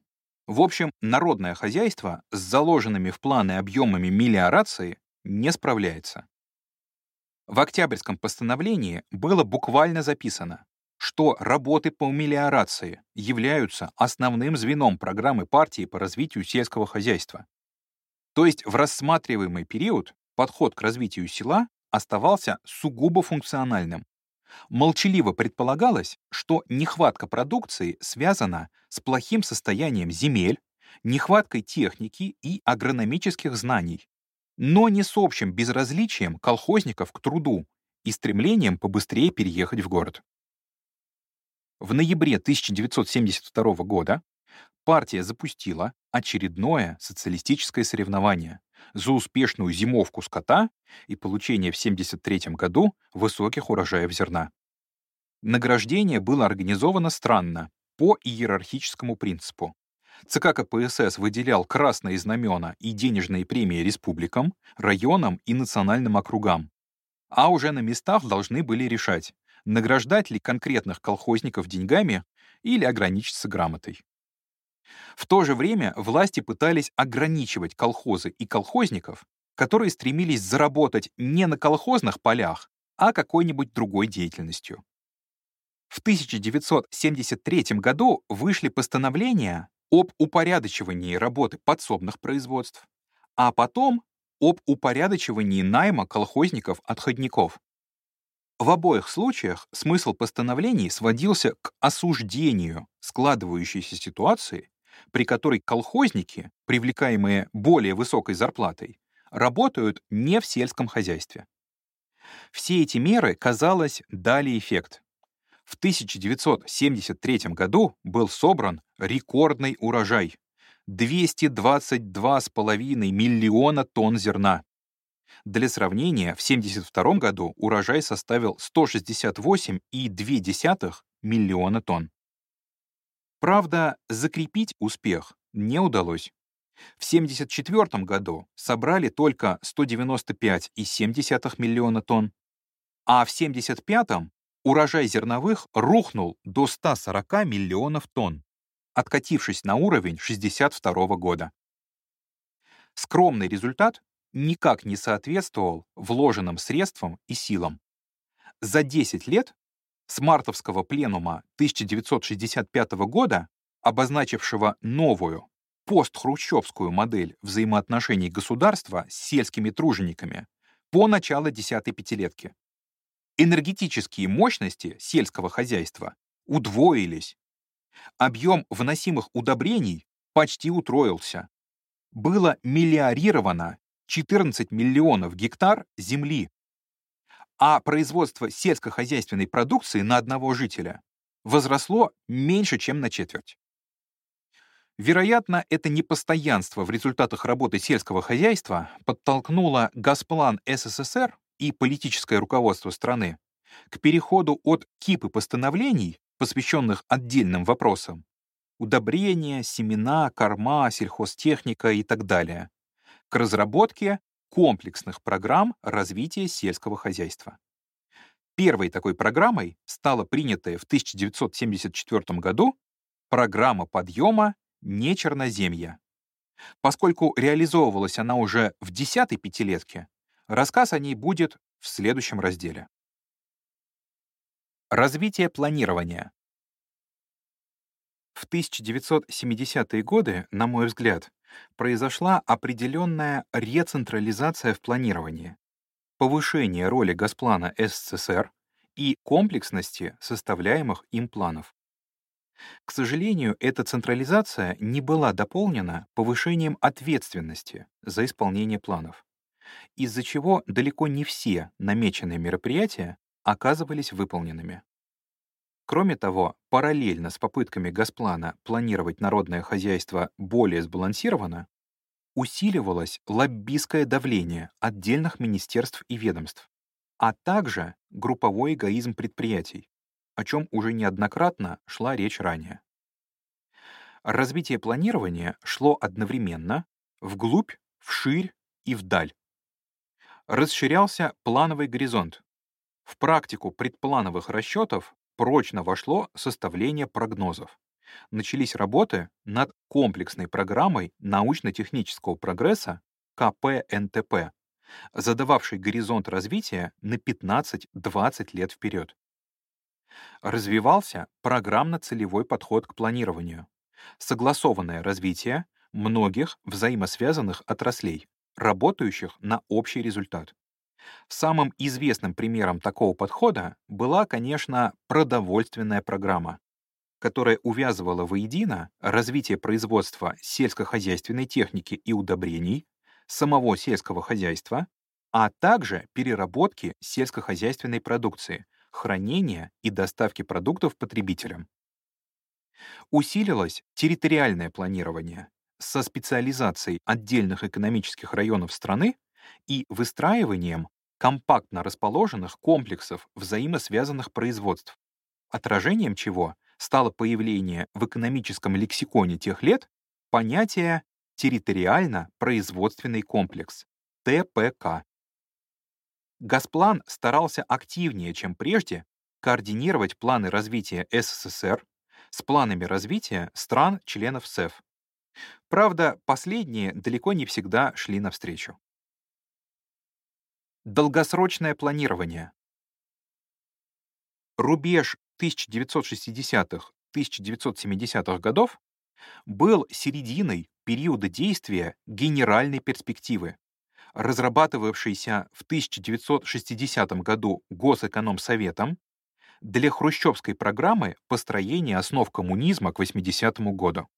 В общем, народное хозяйство с заложенными в планы объемами мелиорации не справляется. В Октябрьском постановлении было буквально записано, что работы по мелиорации являются основным звеном программы партии по развитию сельского хозяйства. То есть в рассматриваемый период подход к развитию села оставался сугубо функциональным, Молчаливо предполагалось, что нехватка продукции связана с плохим состоянием земель, нехваткой техники и агрономических знаний, но не с общим безразличием колхозников к труду и стремлением побыстрее переехать в город. В ноябре 1972 года партия запустила очередное социалистическое соревнование за успешную зимовку скота и получение в 1973 году высоких урожаев зерна. Награждение было организовано странно, по иерархическому принципу. ЦК КПСС выделял красные знамена и денежные премии республикам, районам и национальным округам. А уже на местах должны были решать, награждать ли конкретных колхозников деньгами или ограничиться грамотой. В то же время власти пытались ограничивать колхозы и колхозников, которые стремились заработать не на колхозных полях, а какой-нибудь другой деятельностью. В 1973 году вышли постановления об упорядочивании работы подсобных производств, а потом об упорядочивании найма колхозников-отходников. В обоих случаях смысл постановлений сводился к осуждению складывающейся ситуации, при которой колхозники, привлекаемые более высокой зарплатой, работают не в сельском хозяйстве. Все эти меры, казалось, дали эффект. В 1973 году был собран рекордный урожай — 222,5 миллиона тонн зерна. Для сравнения, в 1972 году урожай составил 168,2 миллиона тонн. Правда, закрепить успех не удалось. В 1974 году собрали только 195,7 миллиона тонн, а в 1975 урожай зерновых рухнул до 140 миллионов тонн, откатившись на уровень 1962 года. Скромный результат никак не соответствовал вложенным средствам и силам. За 10 лет с мартовского пленума 1965 года, обозначившего новую постхрущевскую модель взаимоотношений государства с сельскими тружениками, по начало десятой пятилетки. Энергетические мощности сельского хозяйства удвоились. Объем вносимых удобрений почти утроился. Было миллиарировано 14 миллионов гектар земли, а производство сельскохозяйственной продукции на одного жителя возросло меньше, чем на четверть. Вероятно, это непостоянство в результатах работы сельского хозяйства подтолкнуло Госплан СССР и политическое руководство страны к переходу от кипы постановлений, посвященных отдельным вопросам, удобрения, семена, корма, сельхозтехника и так далее, к разработке комплексных программ развития сельского хозяйства. Первой такой программой стала принятая в 1974 году программа подъема «Не Поскольку реализовывалась она уже в десятой пятилетке, рассказ о ней будет в следующем разделе. Развитие планирования. В 1970-е годы, на мой взгляд, произошла определенная рецентрализация в планировании, повышение роли Госплана СССР и комплексности составляемых им планов. К сожалению, эта централизация не была дополнена повышением ответственности за исполнение планов, из-за чего далеко не все намеченные мероприятия оказывались выполненными. Кроме того, параллельно с попытками Госплана планировать народное хозяйство более сбалансированно, усиливалось лоббистское давление отдельных министерств и ведомств, а также групповой эгоизм предприятий, о чем уже неоднократно шла речь ранее. Развитие планирования шло одновременно вглубь, вширь и вдаль. Расширялся плановый горизонт. В практику предплановых расчетов прочно вошло составление прогнозов. Начались работы над комплексной программой научно-технического прогресса КПНТП, задававшей горизонт развития на 15-20 лет вперед. Развивался программно-целевой подход к планированию, согласованное развитие многих взаимосвязанных отраслей, работающих на общий результат. Самым известным примером такого подхода была, конечно, продовольственная программа, которая увязывала воедино развитие производства сельскохозяйственной техники и удобрений, самого сельского хозяйства, а также переработки сельскохозяйственной продукции, хранения и доставки продуктов потребителям. Усилилось территориальное планирование со специализацией отдельных экономических районов страны и выстраиванием компактно расположенных комплексов взаимосвязанных производств, отражением чего стало появление в экономическом лексиконе тех лет понятия территориально-производственный комплекс, ТПК. Газплан старался активнее, чем прежде, координировать планы развития СССР с планами развития стран-членов СЭФ. Правда, последние далеко не всегда шли навстречу. Долгосрочное планирование. Рубеж 1960-1970-х годов был серединой периода действия генеральной перспективы, разрабатывавшийся в 1960 году Госэкономсоветом для хрущевской программы построения основ коммунизма к 80 году.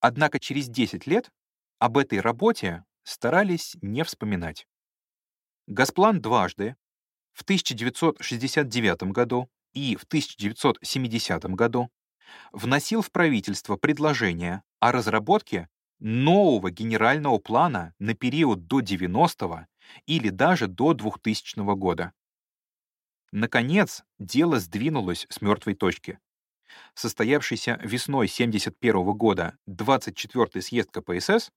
Однако через 10 лет об этой работе старались не вспоминать. Госплан дважды, в 1969 году и в 1970 году, вносил в правительство предложение о разработке нового генерального плана на период до 90-го или даже до 2000 года. Наконец, дело сдвинулось с мертвой точки. Состоявшийся весной 71 года 24-й съезд КПСС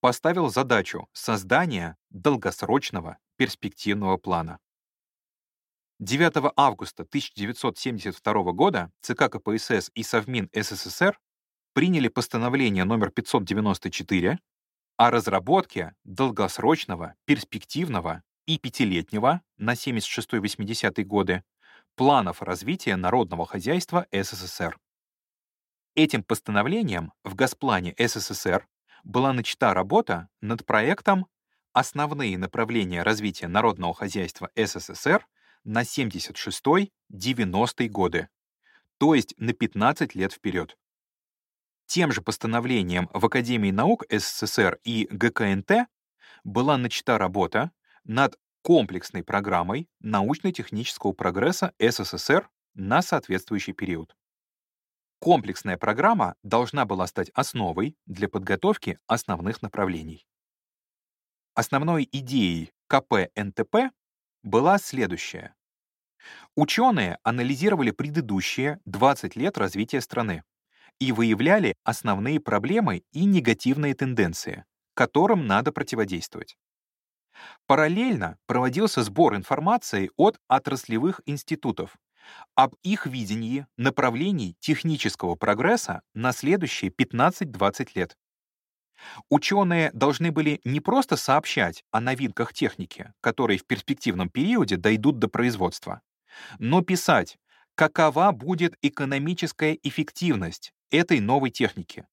поставил задачу создания долгосрочного перспективного плана. 9 августа 1972 года ЦК КПСС и Совмин СССР приняли постановление номер 594 о разработке долгосрочного, перспективного и пятилетнего на 76-80 годы планов развития народного хозяйства СССР. Этим постановлением в Госплане СССР была начата работа над проектом «Основные направления развития народного хозяйства СССР на 76-90 годы», то есть на 15 лет вперед. Тем же постановлением в Академии наук СССР и ГКНТ была начата работа над комплексной программой научно-технического прогресса СССР на соответствующий период. Комплексная программа должна была стать основой для подготовки основных направлений. Основной идеей КП-НТП была следующая. Ученые анализировали предыдущие 20 лет развития страны, и выявляли основные проблемы и негативные тенденции, которым надо противодействовать. Параллельно проводился сбор информации от отраслевых институтов об их видении направлений технического прогресса на следующие 15-20 лет. Ученые должны были не просто сообщать о новинках техники, которые в перспективном периоде дойдут до производства, но писать, какова будет экономическая эффективность этой новой техники?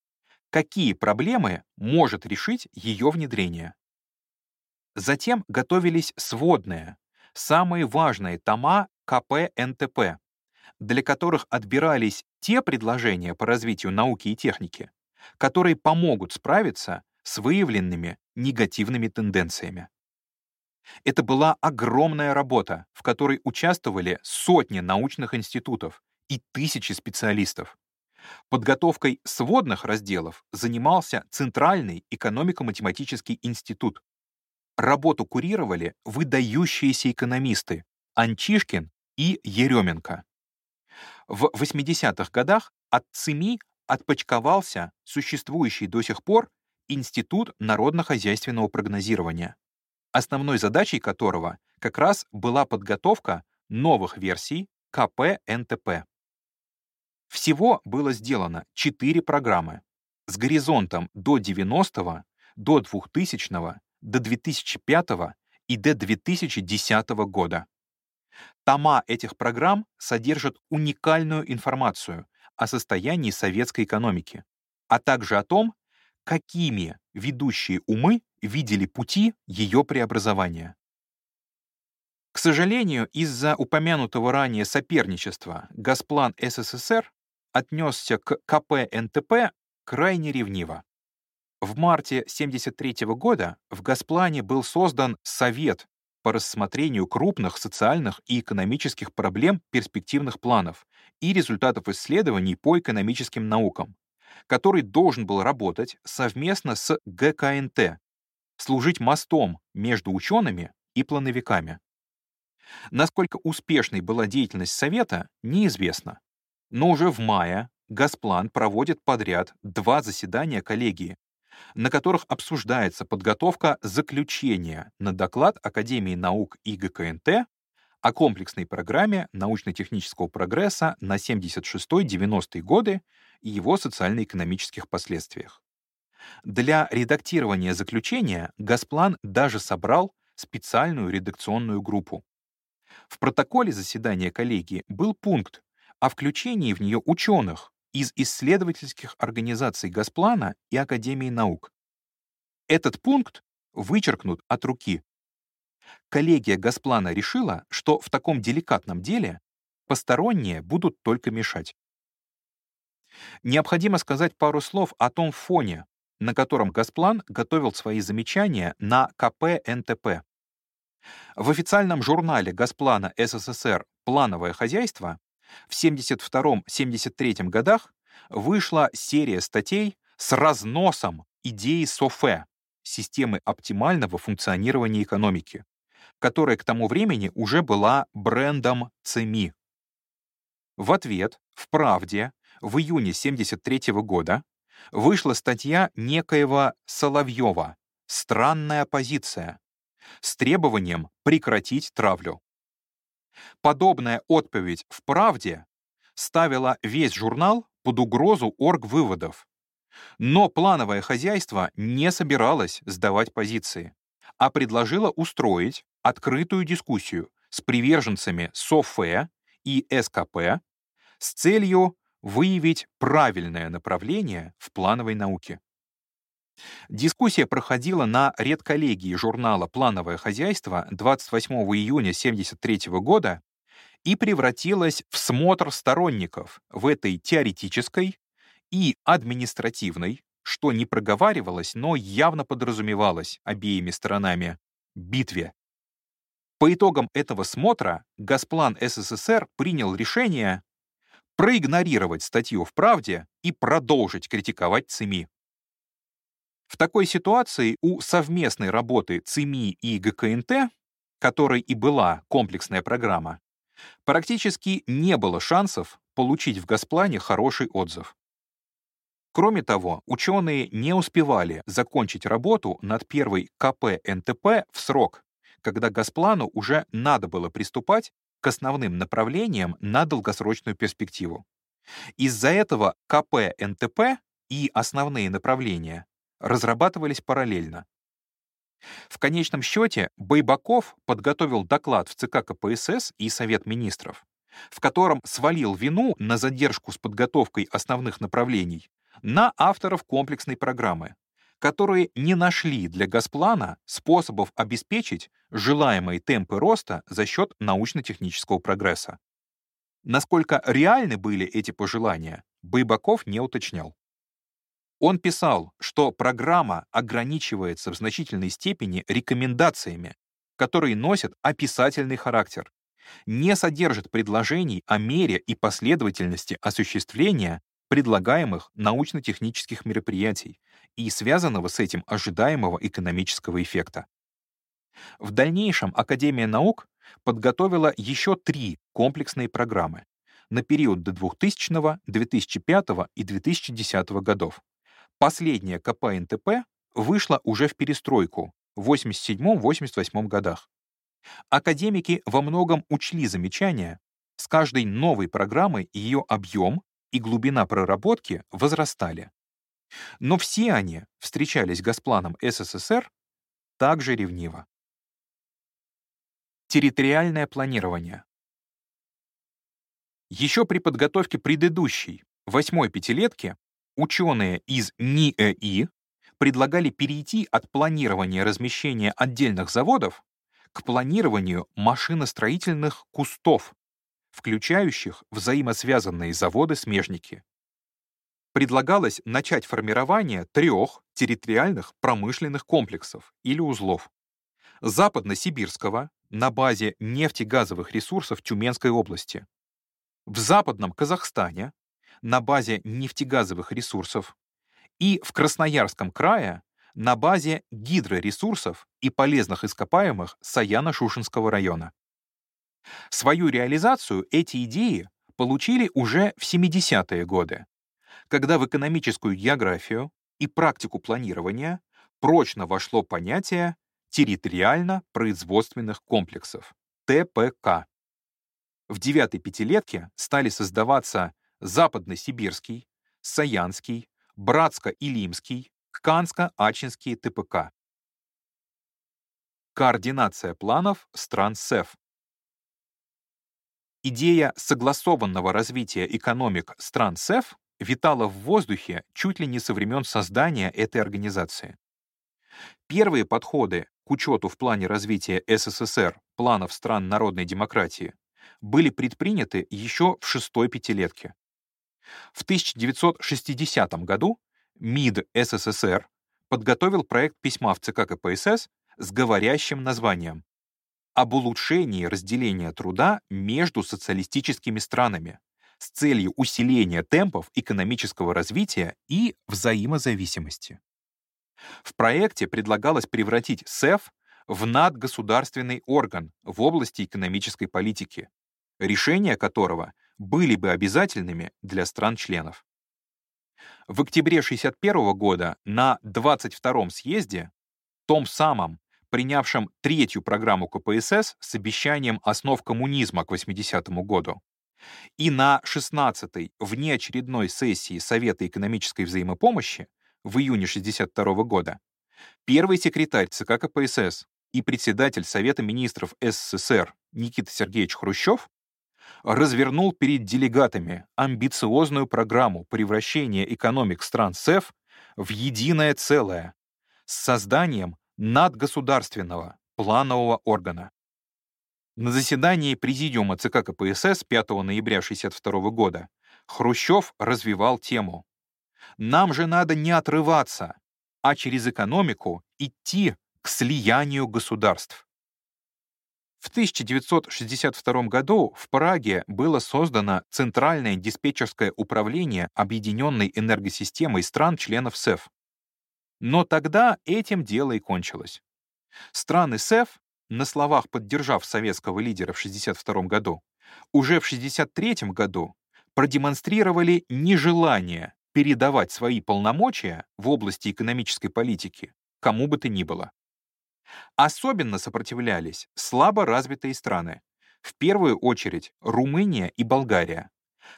Какие проблемы может решить ее внедрение? Затем готовились сводные, самые важные тома КП-НТП, для которых отбирались те предложения по развитию науки и техники, которые помогут справиться с выявленными негативными тенденциями. Это была огромная работа, в которой участвовали сотни научных институтов и тысячи специалистов. Подготовкой сводных разделов занимался Центральный экономико-математический институт. Работу курировали выдающиеся экономисты Анчишкин и Еременко. В 80-х годах от ЦИМИ отпочковался существующий до сих пор Институт народно-хозяйственного прогнозирования, основной задачей которого как раз была подготовка новых версий КП-НТП. Всего было сделано 4 программы с горизонтом до 90-го, до 2000-го, до 2005-го и до 2010 года. Тома этих программ содержат уникальную информацию о состоянии советской экономики, а также о том, какими ведущие умы видели пути ее преобразования. К сожалению, из-за упомянутого ранее соперничества Госплан СССР отнесся к КП-НТП крайне ревниво. В марте 1973 года в Госплане был создан Совет по рассмотрению крупных социальных и экономических проблем перспективных планов и результатов исследований по экономическим наукам, который должен был работать совместно с ГКНТ, служить мостом между учеными и плановиками. Насколько успешной была деятельность Совета, неизвестно. Но уже в мае Госплан проводит подряд два заседания коллегии, на которых обсуждается подготовка заключения на доклад Академии наук и ГКНТ о комплексной программе научно-технического прогресса на 76-90 годы и его социально-экономических последствиях. Для редактирования заключения Госплан даже собрал специальную редакционную группу. В протоколе заседания коллегии был пункт о включении в нее ученых из исследовательских организаций Госплана и Академии наук. Этот пункт вычеркнут от руки. Коллегия Госплана решила, что в таком деликатном деле посторонние будут только мешать. Необходимо сказать пару слов о том фоне, на котором Госплан готовил свои замечания на КП НТП. В официальном журнале Госплана СССР «Плановое хозяйство» в 72-73 годах вышла серия статей с разносом идеи СОФЭ — системы оптимального функционирования экономики, которая к тому времени уже была брендом ЦМИ. В ответ в «Правде» в июне 73 года вышла статья некоего Соловьева «Странная позиция» с требованием прекратить травлю. Подобная отповедь в «Правде» ставила весь журнал под угрозу оргвыводов. Но плановое хозяйство не собиралось сдавать позиции, а предложило устроить открытую дискуссию с приверженцами СОФЭ и СКП с целью выявить правильное направление в плановой науке. Дискуссия проходила на редколлегии журнала «Плановое хозяйство» 28 июня 1973 года и превратилась в смотр сторонников в этой теоретической и административной, что не проговаривалось, но явно подразумевалось обеими сторонами, битве. По итогам этого смотра Госплан СССР принял решение проигнорировать статью в «Правде» и продолжить критиковать ЦИМИ. В такой ситуации у совместной работы ЦИМИ и ГКНТ, которой и была комплексная программа, практически не было шансов получить в Госплане хороший отзыв. Кроме того, ученые не успевали закончить работу над первой КП НТП в срок, когда Госплану уже надо было приступать к основным направлениям на долгосрочную перспективу. Из-за этого КП НТП и основные направления разрабатывались параллельно. В конечном счете Байбаков подготовил доклад в ЦК КПСС и Совет министров, в котором свалил вину на задержку с подготовкой основных направлений на авторов комплексной программы, которые не нашли для Госплана способов обеспечить желаемые темпы роста за счет научно-технического прогресса. Насколько реальны были эти пожелания, Байбаков не уточнял. Он писал, что программа ограничивается в значительной степени рекомендациями, которые носят описательный характер, не содержит предложений о мере и последовательности осуществления предлагаемых научно-технических мероприятий и связанного с этим ожидаемого экономического эффекта. В дальнейшем Академия наук подготовила еще три комплексные программы на период до 2000, 2005 и 2010 годов, Последняя КП НТП вышла уже в перестройку в 87-88 годах. Академики во многом учли замечания, с каждой новой программой ее объем и глубина проработки возрастали. Но все они встречались Госпланом СССР также ревниво. Территориальное планирование. Еще при подготовке предыдущей, восьмой пятилетки, Ученые из НИЭИ предлагали перейти от планирования размещения отдельных заводов к планированию машиностроительных кустов, включающих взаимосвязанные заводы-смежники. Предлагалось начать формирование трех территориальных промышленных комплексов или узлов. Западно-сибирского на базе нефтегазовых ресурсов Тюменской области, в Западном Казахстане на базе нефтегазовых ресурсов и в Красноярском крае на базе гидроресурсов и полезных ископаемых Саяно-Шушенского района. Свою реализацию эти идеи получили уже в 70-е годы, когда в экономическую географию и практику планирования прочно вошло понятие территориально-производственных комплексов, ТПК. В девятой пятилетке стали создаваться Западно-Сибирский, Саянский, Братско-Илимский, Канско-Ачинский ТПК. Координация планов стран СЭФ. Идея согласованного развития экономик стран СЭФ витала в воздухе чуть ли не со времен создания этой организации. Первые подходы к учету в плане развития СССР планов стран народной демократии были предприняты еще в шестой пятилетке. В 1960 году МИД СССР подготовил проект письма в ЦК КПСС с говорящим названием «Об улучшении разделения труда между социалистическими странами с целью усиления темпов экономического развития и взаимозависимости». В проекте предлагалось превратить СЭФ в надгосударственный орган в области экономической политики, решения которого были бы обязательными для стран-членов. В октябре 1961 года на 22-м съезде, том самом, принявшем третью программу КПСС с обещанием основ коммунизма к 80 году, и на 16-й внеочередной сессии Совета экономической взаимопомощи в июне 1962 года первый секретарь ЦК КПСС и председатель Совета министров СССР Никита Сергеевич Хрущев развернул перед делегатами амбициозную программу превращения экономик стран СЭФ в единое целое с созданием надгосударственного планового органа. На заседании Президиума ЦК КПСС 5 ноября 1962 года Хрущев развивал тему «Нам же надо не отрываться, а через экономику идти к слиянию государств». В 1962 году в Праге было создано Центральное диспетчерское управление Объединенной энергосистемой стран-членов СЭФ. Но тогда этим дело и кончилось. Страны СЭФ, на словах поддержав советского лидера в 1962 году, уже в 1963 году продемонстрировали нежелание передавать свои полномочия в области экономической политики кому бы то ни было. Особенно сопротивлялись слабо развитые страны, в первую очередь Румыния и Болгария,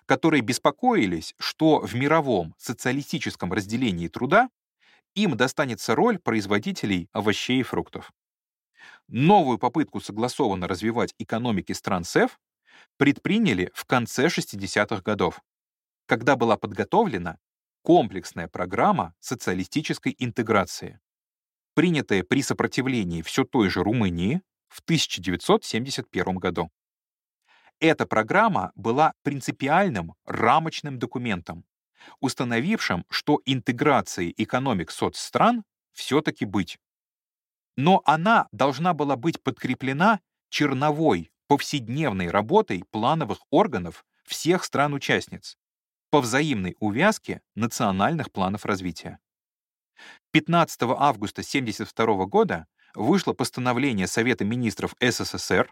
которые беспокоились, что в мировом социалистическом разделении труда им достанется роль производителей овощей и фруктов. Новую попытку согласованно развивать экономики стран СЭФ предприняли в конце 60-х годов, когда была подготовлена комплексная программа социалистической интеграции принятое при сопротивлении все той же Румынии в 1971 году. Эта программа была принципиальным рамочным документом, установившим, что интеграции экономик соцстран все-таки быть. Но она должна была быть подкреплена черновой, повседневной работой плановых органов всех стран-участниц по взаимной увязке национальных планов развития. 15 августа 1972 года вышло постановление Совета министров СССР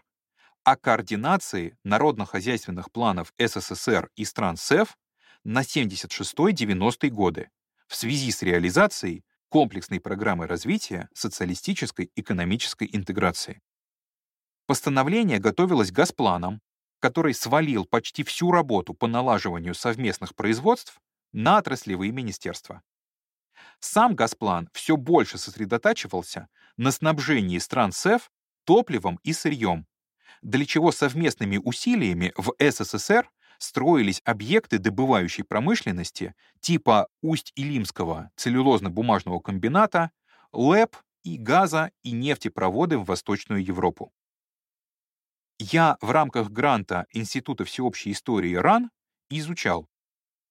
о координации народно-хозяйственных планов СССР и стран СЭФ на 76-90 годы в связи с реализацией комплексной программы развития социалистической экономической интеграции. Постановление готовилось Газпланом, который свалил почти всю работу по налаживанию совместных производств на отраслевые министерства. Сам Газплан все больше сосредотачивался на снабжении стран СЭФ топливом и сырьем, для чего совместными усилиями в СССР строились объекты добывающей промышленности типа Усть-Илимского целлюлозно-бумажного комбината, ЛЭП и газа и нефтепроводы в Восточную Европу. Я в рамках гранта Института всеобщей истории РАН изучал,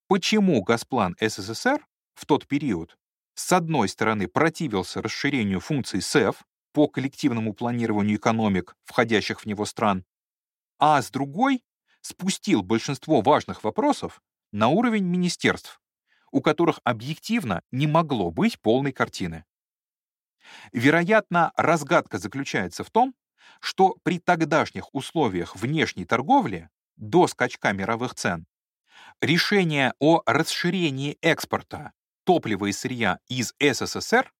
почему Газплан СССР в тот период с одной стороны противился расширению функций СЭФ по коллективному планированию экономик, входящих в него стран, а с другой спустил большинство важных вопросов на уровень министерств, у которых объективно не могло быть полной картины. Вероятно, разгадка заключается в том, что при тогдашних условиях внешней торговли до скачка мировых цен решение о расширении экспорта топлива и сырья из СССР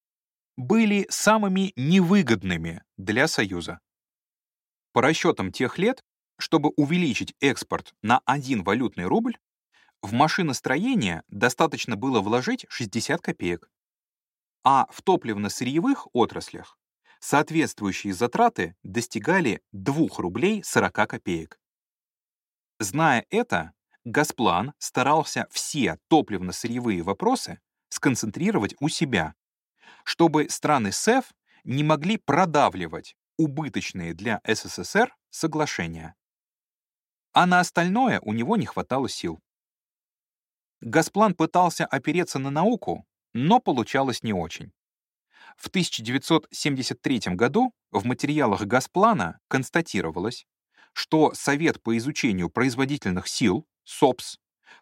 были самыми невыгодными для Союза. По расчетам тех лет, чтобы увеличить экспорт на один валютный рубль, в машиностроение достаточно было вложить 60 копеек, а в топливно-сырьевых отраслях соответствующие затраты достигали 2 рублей 40 копеек. Зная это, Газплан старался все топливно-сырьевые вопросы сконцентрировать у себя, чтобы страны СЭФ не могли продавливать убыточные для СССР соглашения. А на остальное у него не хватало сил. Газплан пытался опереться на науку, но получалось не очень. В 1973 году в материалах Газплана констатировалось, что Совет по изучению производительных сил, СОПС,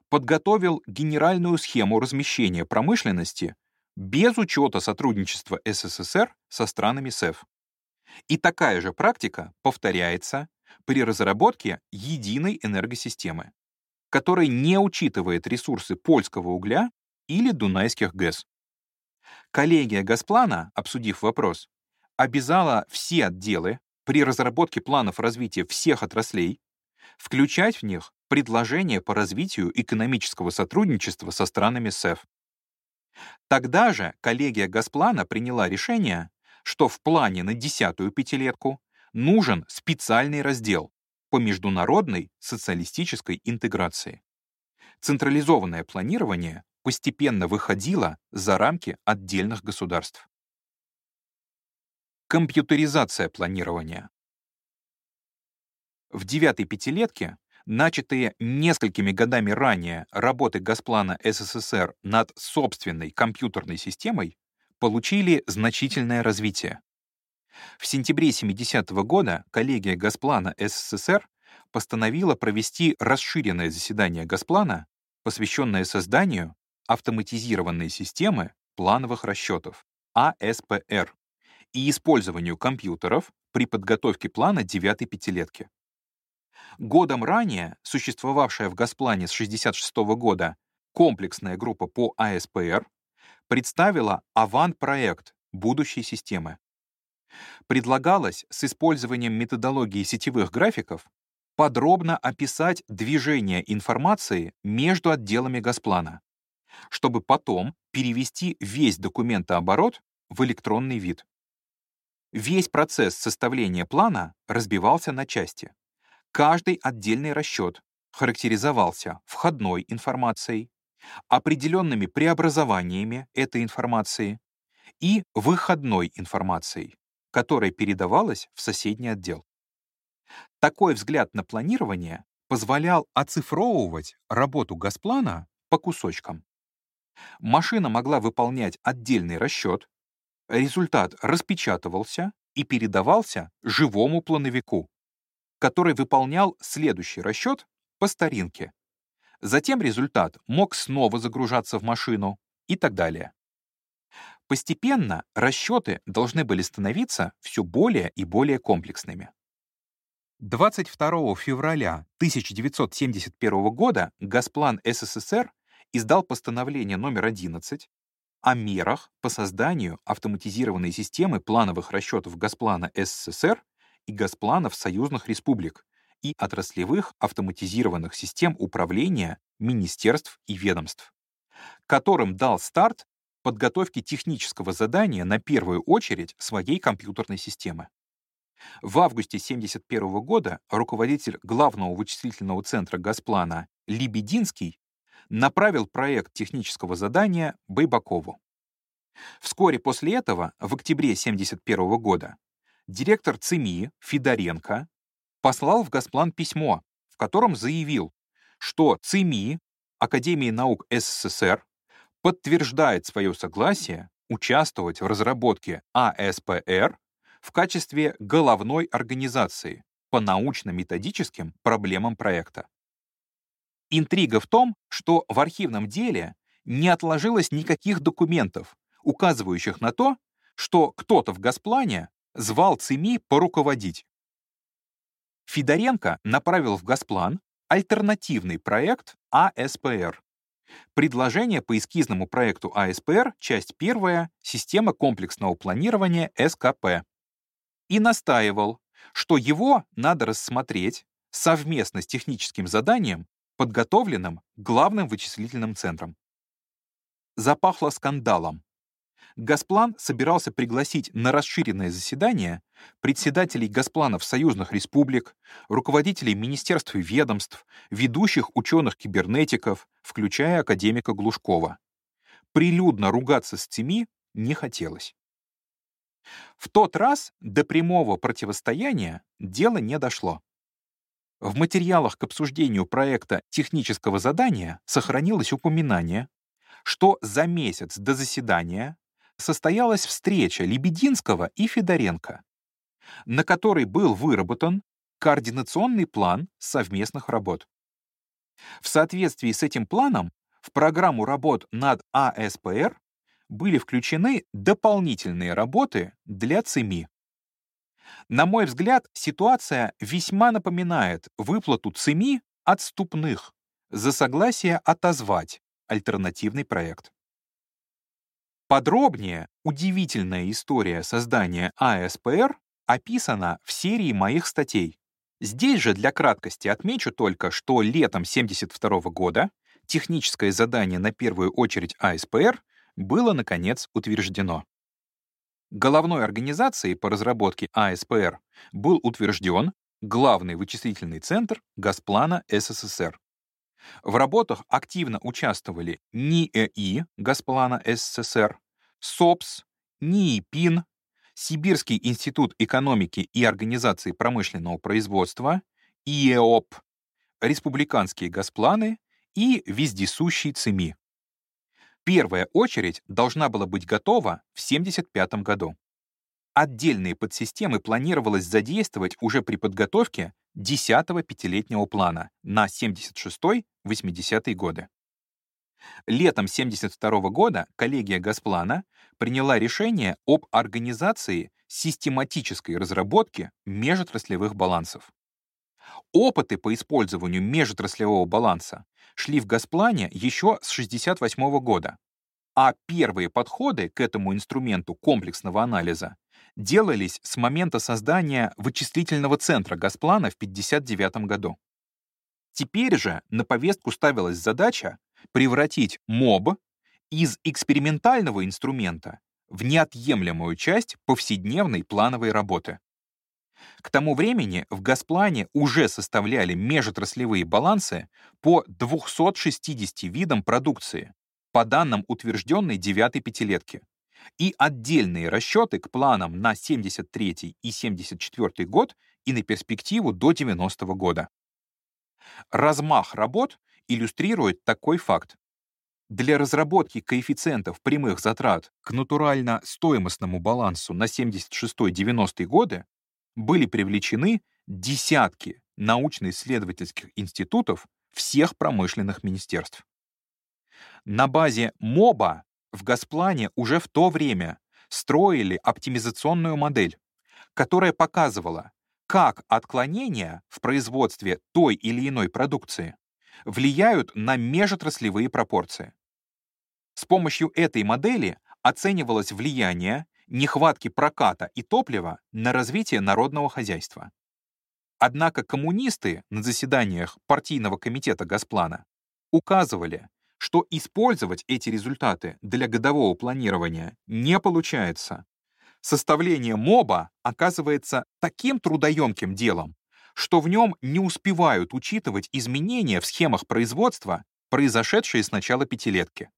подготовил генеральную схему размещения промышленности без учета сотрудничества СССР со странами СЭФ. И такая же практика повторяется при разработке единой энергосистемы, которая не учитывает ресурсы польского угля или дунайских ГЭС. Коллегия Газплана, обсудив вопрос, обязала все отделы при разработке планов развития всех отраслей включать в них предложения по развитию экономического сотрудничества со странами СЭФ. Тогда же коллегия Газплана приняла решение, что в плане на десятую пятилетку нужен специальный раздел по международной социалистической интеграции. Централизованное планирование постепенно выходило за рамки отдельных государств. Компьютеризация планирования. В девятой пятилетке начатые несколькими годами ранее работы Госплана СССР над собственной компьютерной системой получили значительное развитие. В сентябре 70 -го года коллегия Госплана СССР постановила провести расширенное заседание Госплана, посвященное созданию автоматизированной системы плановых расчетов, АСПР, и использованию компьютеров при подготовке плана девятой пятилетки. Годом ранее существовавшая в Госплане с 1966 года комплексная группа по АСПР представила аван-проект будущей системы. Предлагалось с использованием методологии сетевых графиков подробно описать движение информации между отделами Госплана, чтобы потом перевести весь документооборот в электронный вид. Весь процесс составления плана разбивался на части. Каждый отдельный расчет характеризовался входной информацией, определенными преобразованиями этой информации и выходной информацией, которая передавалась в соседний отдел. Такой взгляд на планирование позволял оцифровывать работу Газплана по кусочкам. Машина могла выполнять отдельный расчет, результат распечатывался и передавался живому плановику, который выполнял следующий расчет по старинке. Затем результат мог снова загружаться в машину и так далее. Постепенно расчеты должны были становиться все более и более комплексными. 22 февраля 1971 года Газплан СССР издал постановление номер 11 о мерах по созданию автоматизированной системы плановых расчетов Газплана СССР и госпланов союзных республик и отраслевых автоматизированных систем управления министерств и ведомств, которым дал старт подготовке технического задания на первую очередь своей компьютерной системы. В августе 1971 года руководитель главного вычислительного центра Госплана Лебединский направил проект технического задания Байбакову. Вскоре после этого, в октябре 1971 года, директор ЦИМИ Федоренко послал в Госплан письмо, в котором заявил, что ЦИМИ Академии наук СССР подтверждает свое согласие участвовать в разработке АСПР в качестве головной организации по научно-методическим проблемам проекта. Интрига в том, что в архивном деле не отложилось никаких документов, указывающих на то, что кто-то в Госплане звал ЦИМИ поруководить. Федоренко направил в Госплан альтернативный проект АСПР. Предложение по эскизному проекту АСПР, часть первая, система комплексного планирования СКП. И настаивал, что его надо рассмотреть совместно с техническим заданием, подготовленным главным вычислительным центром. Запахло скандалом. Газплан собирался пригласить на расширенное заседание председателей Газпланов союзных республик, руководителей министерств и ведомств, ведущих ученых-кибернетиков, включая академика Глушкова. Прилюдно ругаться с ЦИМИ не хотелось. В тот раз до прямого противостояния дело не дошло. В материалах к обсуждению проекта технического задания сохранилось упоминание, что за месяц до заседания состоялась встреча Лебединского и Федоренко, на которой был выработан координационный план совместных работ. В соответствии с этим планом в программу работ над АСПР были включены дополнительные работы для ЦИМИ. На мой взгляд, ситуация весьма напоминает выплату ЦИМИ отступных за согласие отозвать альтернативный проект. Подробнее удивительная история создания АСПР описана в серии моих статей. Здесь же для краткости отмечу только, что летом 1972 года техническое задание на первую очередь АСПР было, наконец, утверждено. Головной организацией по разработке АСПР был утвержден главный вычислительный центр Госплана СССР. В работах активно участвовали НИЭИ Госплана СССР, СОПС, НИИПИН, Сибирский институт экономики и организации промышленного производства, ИЭОП, республиканские госпланы и вездесущий ЦИМИ. Первая очередь должна была быть готова в 1975 году. Отдельные подсистемы планировалось задействовать уже при подготовке 10-го пятилетнего плана на 76-80 годы. Летом 1972 года коллегия Госплана приняла решение об организации систематической разработки межотраслевых балансов. Опыты по использованию межотраслевого баланса шли в Госплане еще с 1968 года, а первые подходы к этому инструменту комплексного анализа делались с момента создания вычислительного центра Госплана в 1959 году. Теперь же на повестку ставилась задача превратить МОБ из экспериментального инструмента в неотъемлемую часть повседневной плановой работы. К тому времени в Госплане уже составляли межотраслевые балансы по 260 видам продукции, по данным утвержденной девятой пятилетки, и отдельные расчеты к планам на 73 и 74 год и на перспективу до 90 -го года. Размах работ иллюстрирует такой факт. Для разработки коэффициентов прямых затрат к натурально-стоимостному балансу на 76-90 годы были привлечены десятки научно-исследовательских институтов всех промышленных министерств. На базе МОБА в Госплане уже в то время строили оптимизационную модель, которая показывала, как отклонения в производстве той или иной продукции влияют на межотраслевые пропорции. С помощью этой модели оценивалось влияние нехватки проката и топлива на развитие народного хозяйства. Однако коммунисты на заседаниях партийного комитета Госплана указывали, что использовать эти результаты для годового планирования не получается. Составление МОБа оказывается таким трудоемким делом, что в нем не успевают учитывать изменения в схемах производства, произошедшие с начала пятилетки.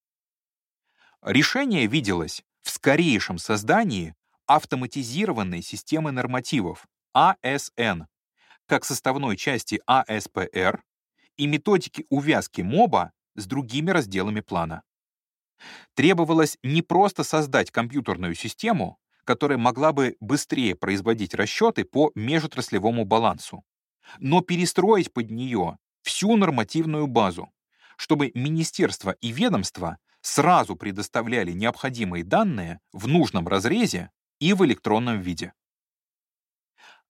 Решение виделось в скорейшем создании автоматизированной системы нормативов АСН как составной части АСПР и методики увязки МОБа с другими разделами плана. Требовалось не просто создать компьютерную систему, которая могла бы быстрее производить расчеты по межотраслевому балансу, но перестроить под нее всю нормативную базу, чтобы министерства и ведомства сразу предоставляли необходимые данные в нужном разрезе и в электронном виде.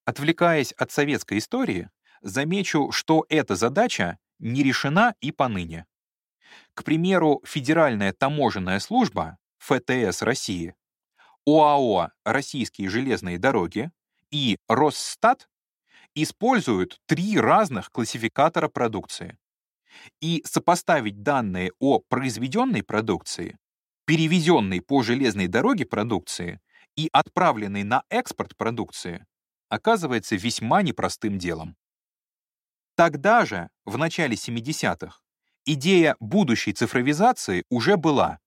Отвлекаясь от советской истории, замечу, что эта задача не решена и поныне. К примеру, Федеральная таможенная служба ФТС России ОАО «Российские железные дороги» и Росстат используют три разных классификатора продукции. И сопоставить данные о произведенной продукции, перевезенной по железной дороге продукции и отправленной на экспорт продукции оказывается весьма непростым делом. Тогда же, в начале 70-х, идея будущей цифровизации уже была,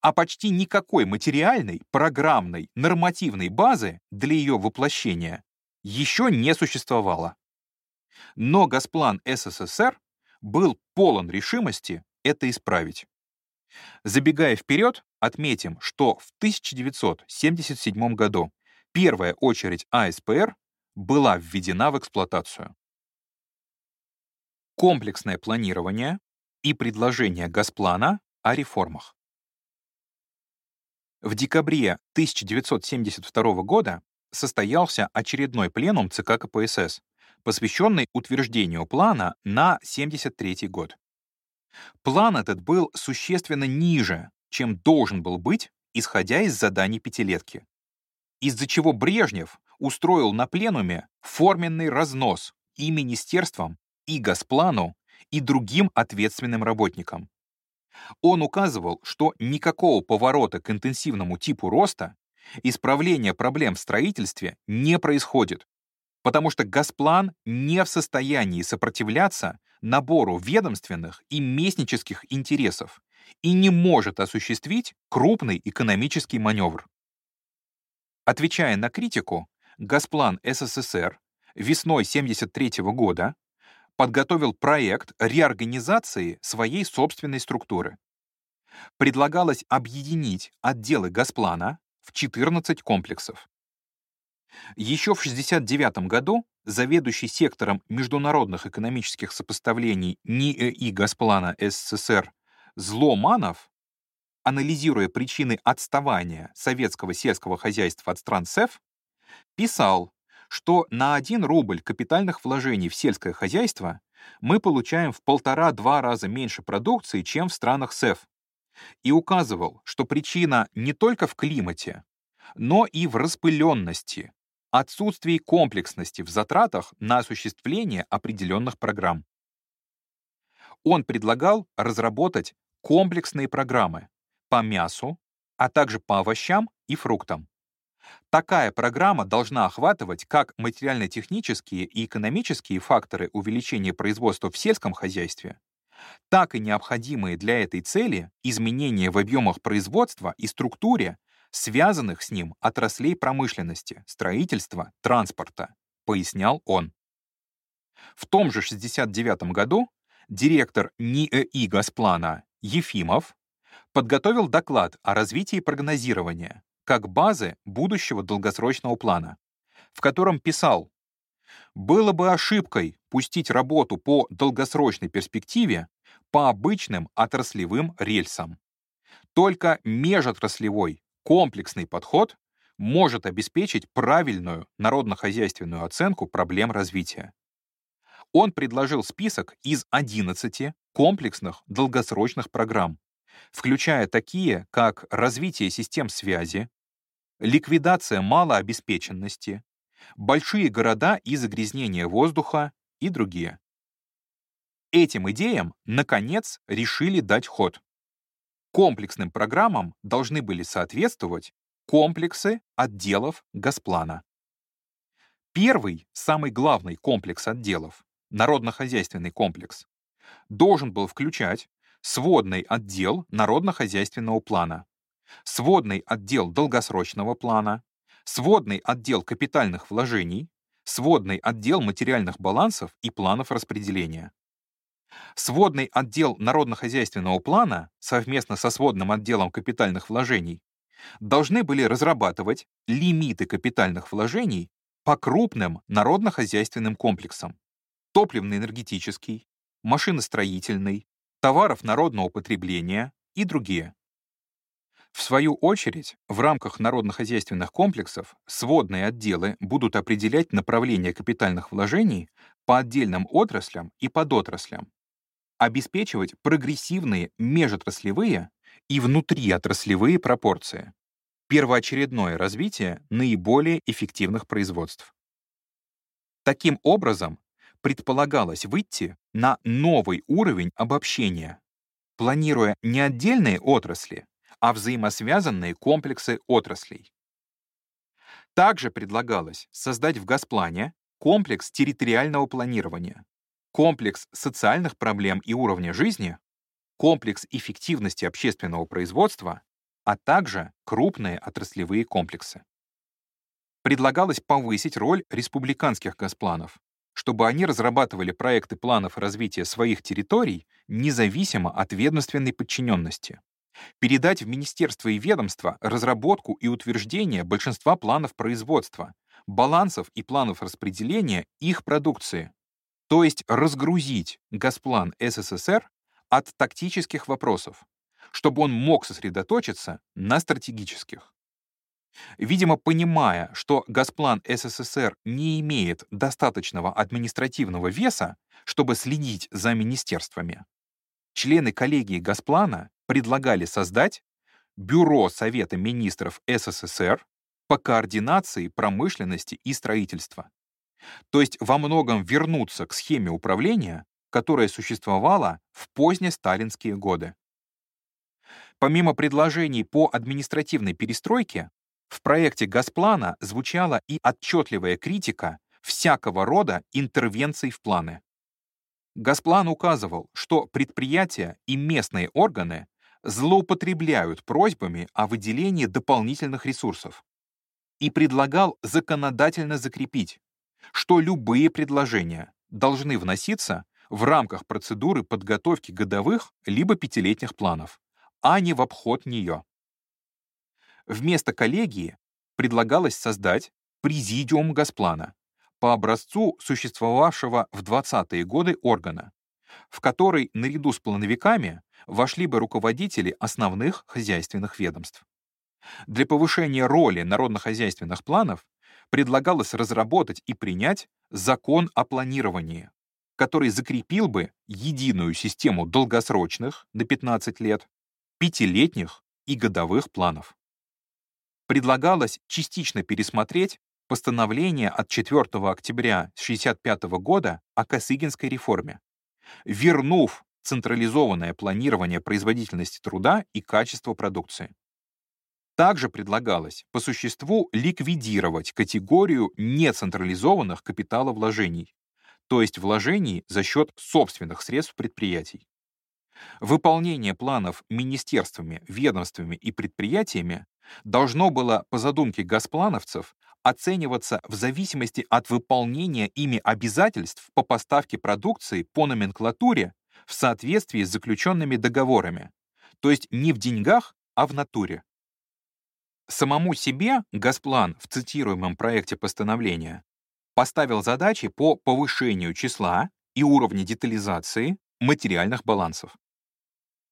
а почти никакой материальной, программной, нормативной базы для ее воплощения еще не существовало. Но Госплан СССР был полон решимости это исправить. Забегая вперед, отметим, что в 1977 году первая очередь АСПР была введена в эксплуатацию. Комплексное планирование и предложение Госплана о реформах. В декабре 1972 года состоялся очередной пленум ЦК КПСС, посвященный утверждению плана на 1973 год. План этот был существенно ниже, чем должен был быть, исходя из заданий пятилетки. Из-за чего Брежнев устроил на пленуме форменный разнос и министерствам, и Госплану, и другим ответственным работникам. Он указывал, что никакого поворота к интенсивному типу роста, исправления проблем в строительстве не происходит, потому что Госплан не в состоянии сопротивляться набору ведомственных и местнических интересов и не может осуществить крупный экономический маневр. Отвечая на критику, Госплан СССР весной 1973 года подготовил проект реорганизации своей собственной структуры. Предлагалось объединить отделы Госплана в 14 комплексов. Еще в 1969 году заведующий сектором международных экономических сопоставлений НИЭИ Госплана СССР Зломанов, анализируя причины отставания советского сельского хозяйства от стран СЭФ, писал, что на 1 рубль капитальных вложений в сельское хозяйство мы получаем в полтора-два раза меньше продукции, чем в странах СЭФ, и указывал, что причина не только в климате, но и в распыленности, отсутствии комплексности в затратах на осуществление определенных программ. Он предлагал разработать комплексные программы по мясу, а также по овощам и фруктам. Такая программа должна охватывать как материально-технические и экономические факторы увеличения производства в сельском хозяйстве, так и необходимые для этой цели изменения в объемах производства и структуре связанных с ним отраслей промышленности, строительства, транспорта, пояснял он. В том же 69 году директор НИЭИ Госплана Ефимов подготовил доклад о развитии прогнозирования как базы будущего долгосрочного плана, в котором писал «Было бы ошибкой пустить работу по долгосрочной перспективе по обычным отраслевым рельсам. Только межотраслевой комплексный подход может обеспечить правильную народно-хозяйственную оценку проблем развития. Он предложил список из 11 комплексных долгосрочных программ, включая такие, как развитие систем связи, ликвидация малообеспеченности, большие города и загрязнение воздуха и другие. Этим идеям, наконец, решили дать ход. Комплексным программам должны были соответствовать комплексы отделов Госплана. Первый, самый главный комплекс отделов, народно-хозяйственный комплекс, должен был включать сводный отдел народно-хозяйственного плана, сводный отдел долгосрочного плана, сводный отдел капитальных вложений, сводный отдел материальных балансов и планов распределения. Сводный отдел народно-хозяйственного плана совместно со сводным отделом капитальных вложений должны были разрабатывать лимиты капитальных вложений по крупным народно-хозяйственным комплексам. Топливно-энергетический, машиностроительный, товаров народного потребления и другие. В свою очередь, в рамках народно-хозяйственных комплексов сводные отделы будут определять направление капитальных вложений по отдельным отраслям и подотраслям, обеспечивать прогрессивные межотраслевые и внутриотраслевые пропорции. Первоочередное развитие наиболее эффективных производств. Таким образом, предполагалось выйти на новый уровень обобщения, планируя не отдельные отрасли, а взаимосвязанные комплексы отраслей. Также предлагалось создать в Госплане комплекс территориального планирования, комплекс социальных проблем и уровня жизни, комплекс эффективности общественного производства а также крупные отраслевые комплексы. Предлагалось повысить роль республиканских госпланов, чтобы они разрабатывали проекты планов развития своих территорий независимо от ведомственной подчиненности, передать в министерство и ведомства разработку и утверждение большинства планов производства, балансов и планов распределения их продукции, то есть разгрузить Госплан СССР от тактических вопросов, чтобы он мог сосредоточиться на стратегических. Видимо, понимая, что Госплан СССР не имеет достаточного административного веса, чтобы следить за министерствами, члены коллегии Госплана предлагали создать Бюро Совета министров СССР по координации промышленности и строительства. То есть во многом вернуться к схеме управления, которая существовала в поздние сталинские годы. Помимо предложений по административной перестройке, в проекте Газплана звучала и отчетливая критика всякого рода интервенций в планы. Газплан указывал, что предприятия и местные органы злоупотребляют просьбами о выделении дополнительных ресурсов и предлагал законодательно закрепить, что любые предложения должны вноситься в рамках процедуры подготовки годовых либо пятилетних планов, а не в обход нее. Вместо коллегии предлагалось создать Президиум Госплана по образцу существовавшего в 20-е годы органа, в который наряду с плановиками вошли бы руководители основных хозяйственных ведомств. Для повышения роли народно-хозяйственных планов предлагалось разработать и принять закон о планировании, который закрепил бы единую систему долгосрочных до 15 лет, пятилетних и годовых планов. Предлагалось частично пересмотреть постановление от 4 октября 1965 года о Косыгинской реформе, вернув централизованное планирование производительности труда и качества продукции. Также предлагалось по существу ликвидировать категорию нецентрализованных капиталовложений, то есть вложений за счет собственных средств предприятий. Выполнение планов министерствами, ведомствами и предприятиями должно было, по задумке госплановцев, оцениваться в зависимости от выполнения ими обязательств по поставке продукции по номенклатуре в соответствии с заключенными договорами, то есть не в деньгах, а в натуре. Самому себе Госплан в цитируемом проекте постановления поставил задачи по повышению числа и уровня детализации материальных балансов.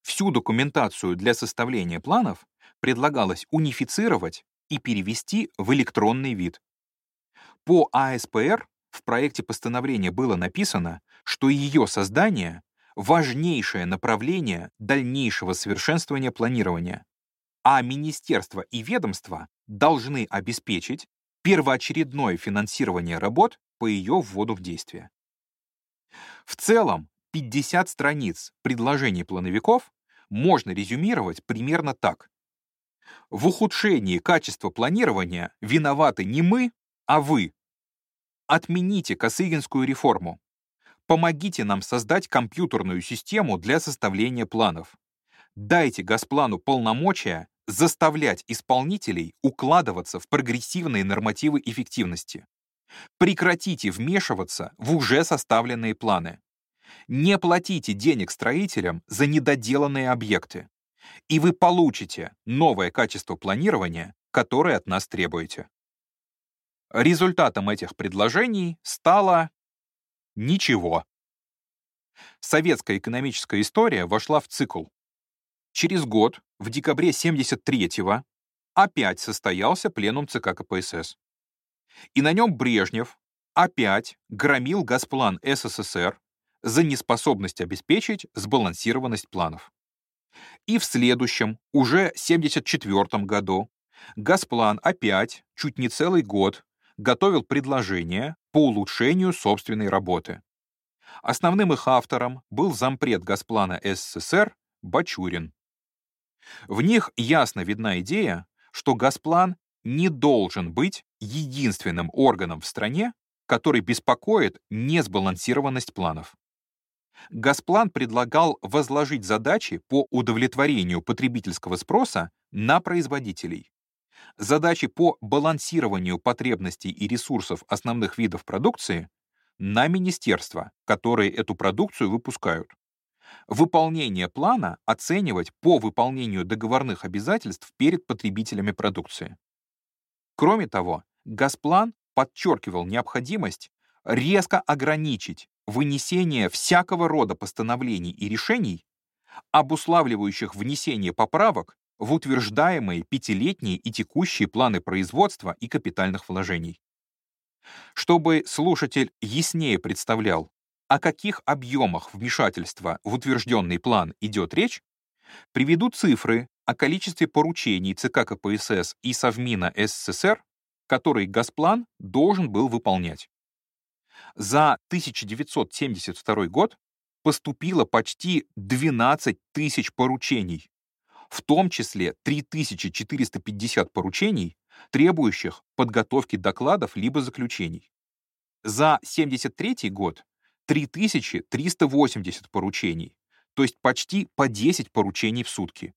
Всю документацию для составления планов предлагалось унифицировать и перевести в электронный вид. По АСПР в проекте постановления было написано, что ее создание — важнейшее направление дальнейшего совершенствования планирования, а министерства и ведомства должны обеспечить первоочередное финансирование работ по ее вводу в действие. В целом, 50 страниц предложений плановиков можно резюмировать примерно так. В ухудшении качества планирования виноваты не мы, а вы. Отмените Косыгинскую реформу. Помогите нам создать компьютерную систему для составления планов. Дайте Госплану полномочия заставлять исполнителей укладываться в прогрессивные нормативы эффективности. Прекратите вмешиваться в уже составленные планы. Не платите денег строителям за недоделанные объекты и вы получите новое качество планирования, которое от нас требуете. Результатом этих предложений стало ничего. Советская экономическая история вошла в цикл. Через год, в декабре 73-го, опять состоялся пленум ЦК КПСС. И на нем Брежнев опять громил Газплан СССР за неспособность обеспечить сбалансированность планов. И в следующем, уже 74 году, Газплан опять, чуть не целый год, готовил предложение по улучшению собственной работы. Основным их автором был зампред Газплана СССР Бачурин. В них ясно видна идея, что Газплан не должен быть единственным органом в стране, который беспокоит несбалансированность планов. Газплан предлагал возложить задачи по удовлетворению потребительского спроса на производителей. Задачи по балансированию потребностей и ресурсов основных видов продукции на министерства, которые эту продукцию выпускают. Выполнение плана оценивать по выполнению договорных обязательств перед потребителями продукции. Кроме того, Газплан подчеркивал необходимость резко ограничить вынесение всякого рода постановлений и решений, обуславливающих внесение поправок в утверждаемые пятилетние и текущие планы производства и капитальных вложений. Чтобы слушатель яснее представлял, о каких объемах вмешательства в утвержденный план идет речь, приведу цифры о количестве поручений ЦК КПСС и Совмина СССР, которые Газплан должен был выполнять. За 1972 год поступило почти 12 тысяч поручений, в том числе 3450 поручений, требующих подготовки докладов либо заключений. За 1973 год 3380 поручений, то есть почти по 10 поручений в сутки.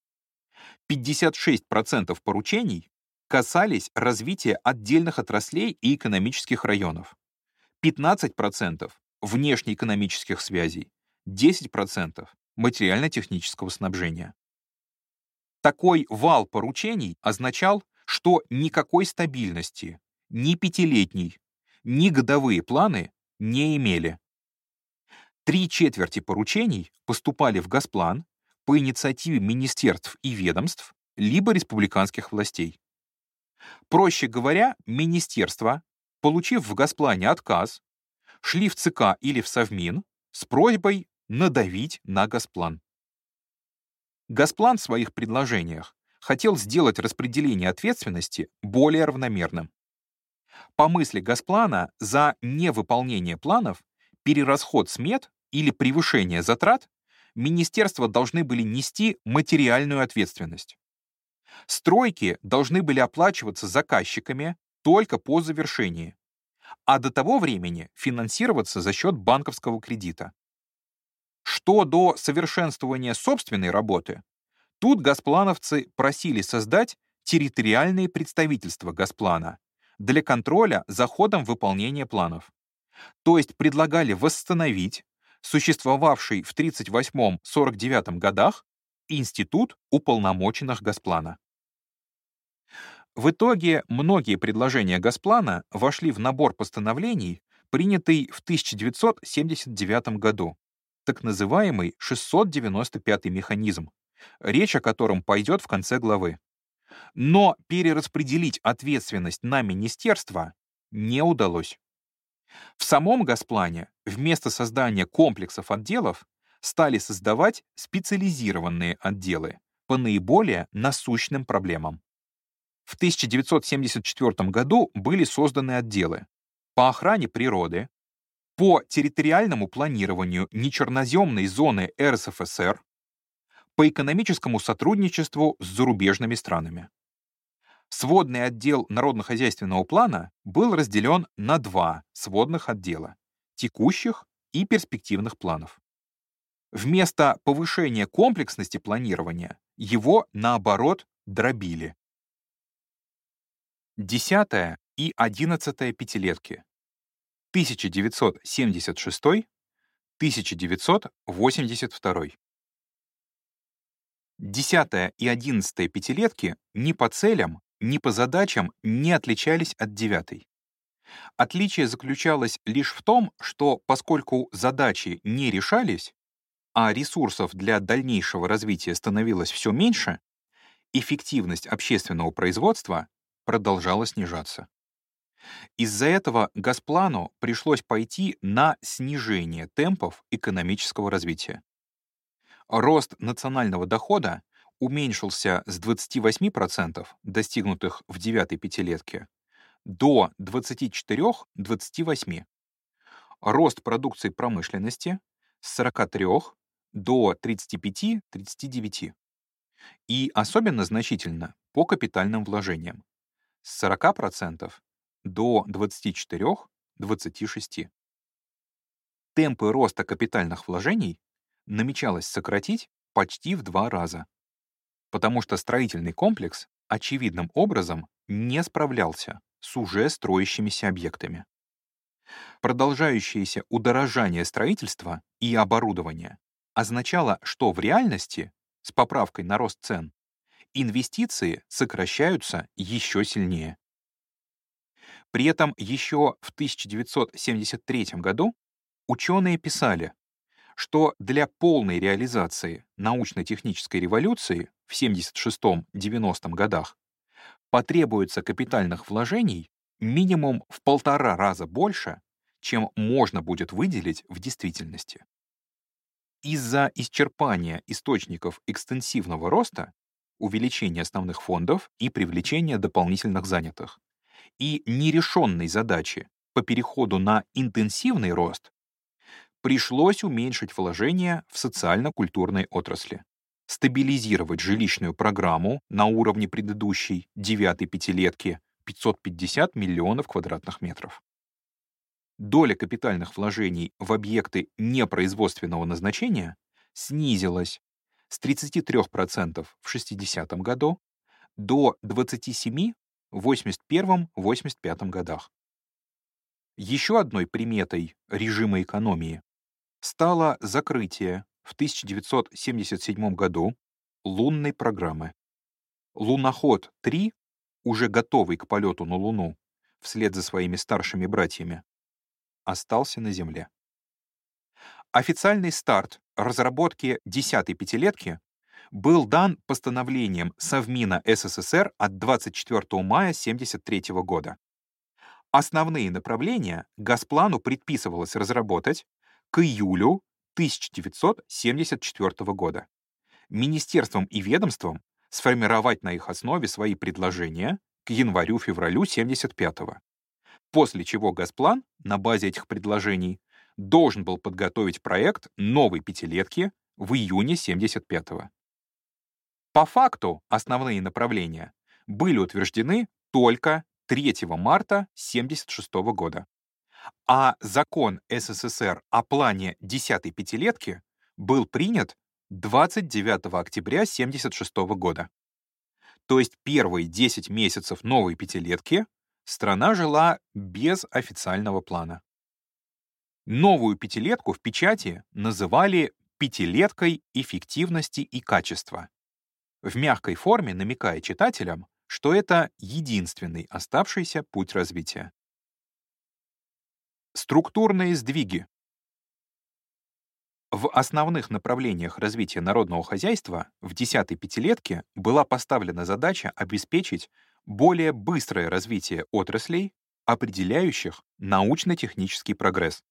56% поручений касались развития отдельных отраслей и экономических районов. 15% внешнеэкономических связей, 10% материально-технического снабжения. Такой вал поручений означал, что никакой стабильности, ни пятилетней, ни годовые планы не имели. Три четверти поручений поступали в Госплан по инициативе министерств и ведомств либо республиканских властей. Проще говоря, министерства, получив в Госплане отказ, шли в ЦК или в Совмин с просьбой надавить на Госплан. Госплан в своих предложениях хотел сделать распределение ответственности более равномерным. По мысли Госплана, за невыполнение планов перерасход смет или превышение затрат, министерства должны были нести материальную ответственность. Стройки должны были оплачиваться заказчиками только по завершении, а до того времени финансироваться за счет банковского кредита. Что до совершенствования собственной работы, тут госплановцы просили создать территориальные представительства Госплана для контроля за ходом выполнения планов то есть предлагали восстановить существовавший в 1938-1949 годах Институт уполномоченных Госплана. В итоге многие предложения Госплана вошли в набор постановлений, принятый в 1979 году, так называемый 695 механизм, речь о котором пойдет в конце главы. Но перераспределить ответственность на министерство не удалось. В самом Госплане вместо создания комплексов отделов стали создавать специализированные отделы по наиболее насущным проблемам. В 1974 году были созданы отделы по охране природы, по территориальному планированию нечерноземной зоны РСФСР, по экономическому сотрудничеству с зарубежными странами. Сводный отдел народно-хозяйственного плана был разделен на два сводных отдела — текущих и перспективных планов. Вместо повышения комплексности планирования его, наоборот, дробили. Десятая и одиннадцатая пятилетки. 1976-1982. Десятая и одиннадцатая пятилетки ни по целям, ни по задачам не отличались от девятой. Отличие заключалось лишь в том, что поскольку задачи не решались, а ресурсов для дальнейшего развития становилось все меньше, эффективность общественного производства продолжала снижаться. Из-за этого Газплану пришлось пойти на снижение темпов экономического развития. Рост национального дохода уменьшился с 28%, достигнутых в девятой пятилетке, до 24-28%. Рост продукции промышленности с 43 до 35-39%. И особенно значительно по капитальным вложениям с 40% до 24-26%. темпы роста капитальных вложений намечалось сократить почти в два раза, потому что строительный комплекс очевидным образом не справлялся с уже строящимися объектами. Продолжающееся удорожание строительства и оборудования означало, что в реальности, с поправкой на рост цен, инвестиции сокращаются еще сильнее. При этом еще в 1973 году ученые писали, что для полной реализации научно-технической революции в 76-90 годах потребуется капитальных вложений минимум в полтора раза больше, чем можно будет выделить в действительности. Из-за исчерпания источников экстенсивного роста, увеличения основных фондов и привлечения дополнительных занятых, и нерешенной задачи по переходу на интенсивный рост, пришлось уменьшить вложения в социально-культурной отрасли, стабилизировать жилищную программу на уровне предыдущей девятой пятилетки 550 миллионов квадратных метров. Доля капитальных вложений в объекты непроизводственного назначения снизилась с 33% в 60 году до 27% в 81-85 годах. Еще одной приметой режима экономии стало закрытие в 1977 году лунной программы. Луноход-3, уже готовый к полету на Луну, вслед за своими старшими братьями, остался на Земле. Официальный старт разработки десятой пятилетки был дан постановлением Совмина СССР от 24 мая 1973 года. Основные направления Газплану предписывалось разработать к июлю 1974 года. Министерствам и ведомствам сформировать на их основе свои предложения к январю-февралю 75 после чего Газплан на базе этих предложений должен был подготовить проект новой пятилетки в июне 75 -го. По факту основные направления были утверждены только 3 марта 76 года. А закон СССР о плане 10-й пятилетки был принят 29 октября 1976 года. То есть первые 10 месяцев новой пятилетки страна жила без официального плана. Новую пятилетку в печати называли «пятилеткой эффективности и качества», в мягкой форме намекая читателям, что это единственный оставшийся путь развития. Структурные сдвиги. В основных направлениях развития народного хозяйства в десятой пятилетке была поставлена задача обеспечить более быстрое развитие отраслей, определяющих научно-технический прогресс,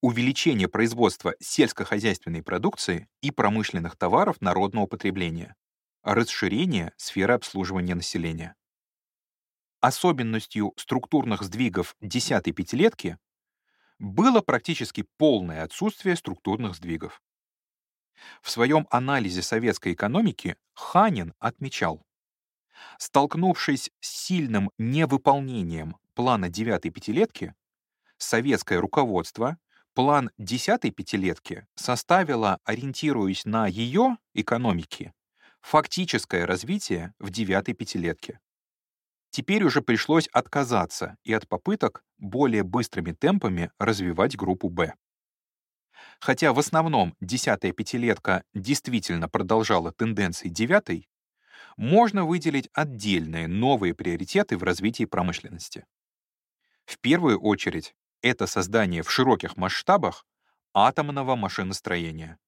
увеличение производства сельскохозяйственной продукции и промышленных товаров народного потребления, расширение сферы обслуживания населения. Особенностью структурных сдвигов десятой пятилетки было практически полное отсутствие структурных сдвигов. В своем анализе советской экономики Ханин отмечал, столкнувшись с сильным невыполнением плана девятой пятилетки, советское руководство план десятой пятилетки составило, ориентируясь на ее экономики, фактическое развитие в девятой пятилетке. Теперь уже пришлось отказаться и от попыток более быстрыми темпами развивать группу «Б». Хотя в основном десятая пятилетка действительно продолжала тенденции девятой, можно выделить отдельные новые приоритеты в развитии промышленности. В первую очередь, это создание в широких масштабах атомного машиностроения.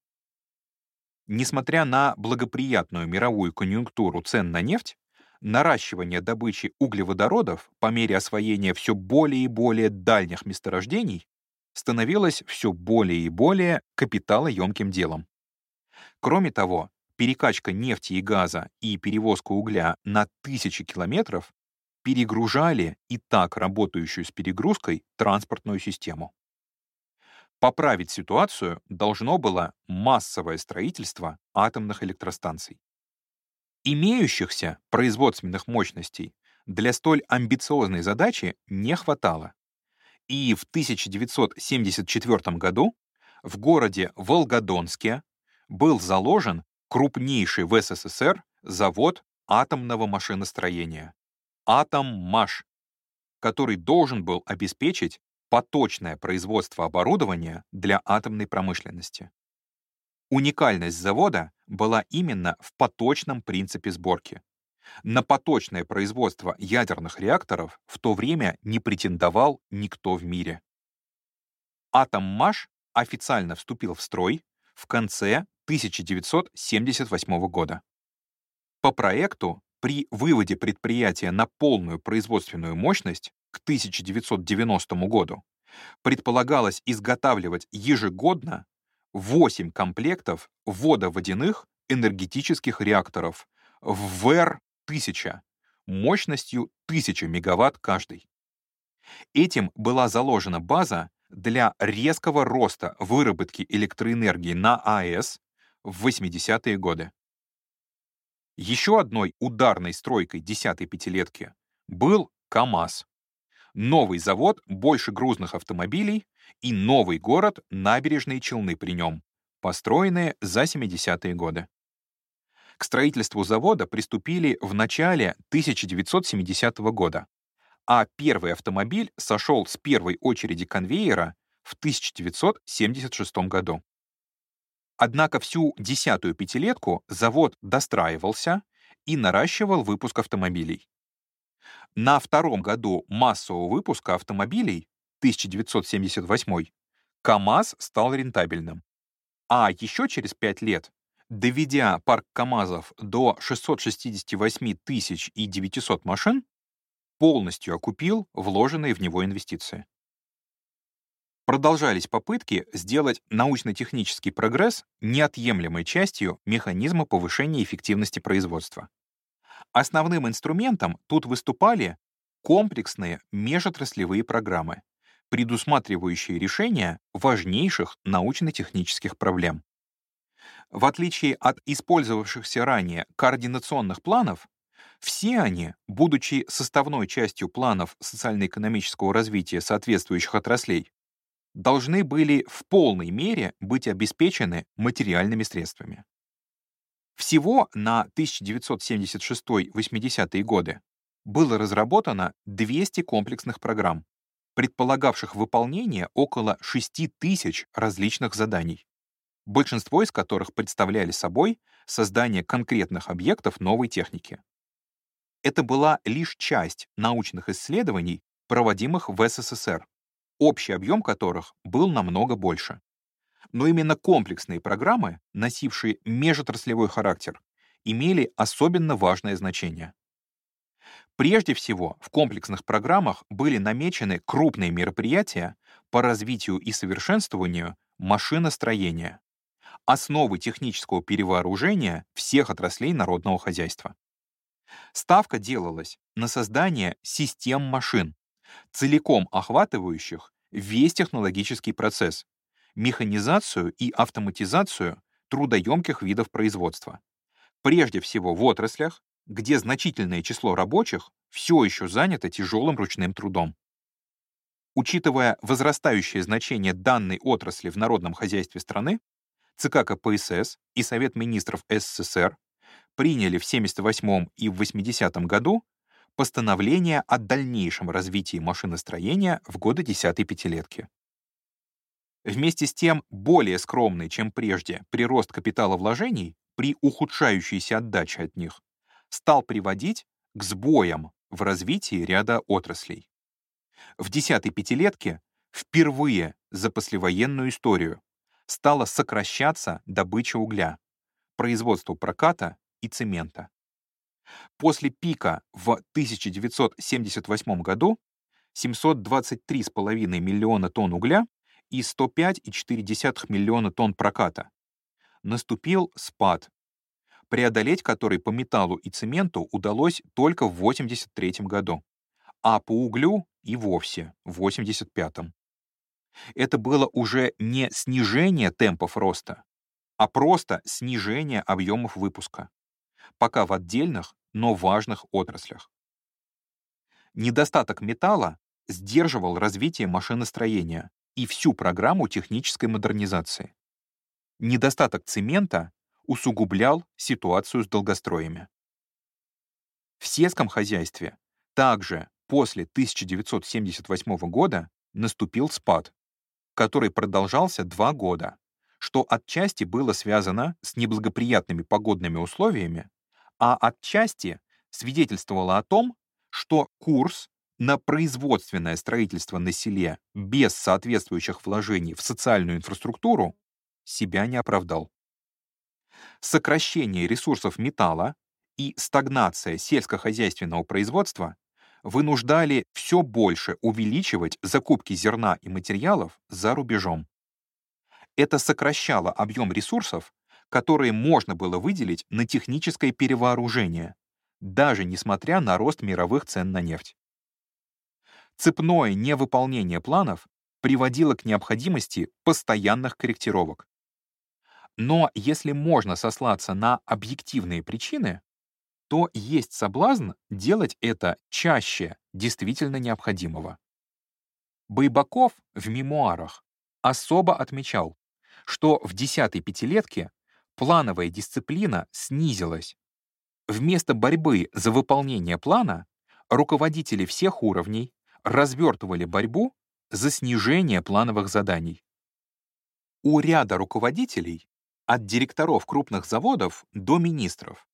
Несмотря на благоприятную мировую конъюнктуру цен на нефть, наращивание добычи углеводородов по мере освоения все более и более дальних месторождений становилось все более и более капиталоемким делом. Кроме того, перекачка нефти и газа и перевозка угля на тысячи километров перегружали и так работающую с перегрузкой транспортную систему. Поправить ситуацию должно было массовое строительство атомных электростанций. Имеющихся производственных мощностей для столь амбициозной задачи не хватало. И в 1974 году в городе Волгодонске был заложен крупнейший в СССР завод атомного машиностроения «Атоммаш», который должен был обеспечить поточное производство оборудования для атомной промышленности. Уникальность завода была именно в поточном принципе сборки. На поточное производство ядерных реакторов в то время не претендовал никто в мире. Атоммаш официально вступил в строй в конце 1978 года. По проекту, при выводе предприятия на полную производственную мощность к 1990 году предполагалось изготавливать ежегодно 8 комплектов водоводяных энергетических реакторов ВР-1000 мощностью 1000 мегаватт каждый. Этим была заложена база для резкого роста выработки электроэнергии на АЭС в 80-е годы. Еще одной ударной стройкой десятой пятилетки был КАМАЗ. Новый завод больше грузных автомобилей и новый город набережные Челны при нем, построенные за 70-е годы. К строительству завода приступили в начале 1970 года, а первый автомобиль сошел с первой очереди конвейера в 1976 году. Однако всю десятую пятилетку завод достраивался и наращивал выпуск автомобилей. На втором году массового выпуска автомобилей, 1978, КАМАЗ стал рентабельным. А еще через пять лет, доведя парк КАМАЗов до 668 тысяч и 900 машин, полностью окупил вложенные в него инвестиции продолжались попытки сделать научно-технический прогресс неотъемлемой частью механизма повышения эффективности производства. Основным инструментом тут выступали комплексные межотраслевые программы, предусматривающие решение важнейших научно-технических проблем. В отличие от использовавшихся ранее координационных планов, все они, будучи составной частью планов социально-экономического развития соответствующих отраслей, должны были в полной мере быть обеспечены материальными средствами. Всего на 1976-80-е годы было разработано 200 комплексных программ, предполагавших выполнение около 6 тысяч различных заданий, большинство из которых представляли собой создание конкретных объектов новой техники. Это была лишь часть научных исследований, проводимых в СССР, общий объем которых был намного больше. Но именно комплексные программы, носившие межотраслевой характер, имели особенно важное значение. Прежде всего, в комплексных программах были намечены крупные мероприятия по развитию и совершенствованию машиностроения, основы технического перевооружения всех отраслей народного хозяйства. Ставка делалась на создание систем машин, целиком охватывающих весь технологический процесс, механизацию и автоматизацию трудоемких видов производства. Прежде всего в отраслях, где значительное число рабочих все еще занято тяжелым ручным трудом. Учитывая возрастающее значение данной отрасли в народном хозяйстве страны, ЦК КПСС и Совет министров СССР приняли в 1978 и в 80 году постановление о дальнейшем развитии машиностроения в годы десятой пятилетки. Вместе с тем, более скромный, чем прежде, прирост капитала вложений при ухудшающейся отдаче от них стал приводить к сбоям в развитии ряда отраслей. В десятой пятилетке впервые за послевоенную историю стала сокращаться добыча угля, производство проката и цемента. После пика в 1978 году 723,5 миллиона тонн угля и 105,4 миллиона тонн проката. Наступил спад, преодолеть который по металлу и цементу удалось только в 1983 году, а по углю и вовсе в 1985. Это было уже не снижение темпов роста, а просто снижение объемов выпуска пока в отдельных, но важных отраслях. Недостаток металла сдерживал развитие машиностроения, и всю программу технической модернизации. Недостаток цемента усугублял ситуацию с долгостроями. В сельском хозяйстве также после 1978 года наступил спад, который продолжался два года, что отчасти было связано с неблагоприятными погодными условиями, а отчасти свидетельствовало о том, что курс на производственное строительство на селе без соответствующих вложений в социальную инфраструктуру себя не оправдал. Сокращение ресурсов металла и стагнация сельскохозяйственного производства вынуждали все больше увеличивать закупки зерна и материалов за рубежом. Это сокращало объем ресурсов, которые можно было выделить на техническое перевооружение, даже несмотря на рост мировых цен на нефть. Цепное невыполнение планов приводило к необходимости постоянных корректировок. Но если можно сослаться на объективные причины, то есть соблазн делать это чаще действительно необходимого. Байбаков в мемуарах особо отмечал, что в десятой пятилетке плановая дисциплина снизилась. Вместо борьбы за выполнение плана руководители всех уровней развертывали борьбу за снижение плановых заданий. У ряда руководителей, от директоров крупных заводов до министров,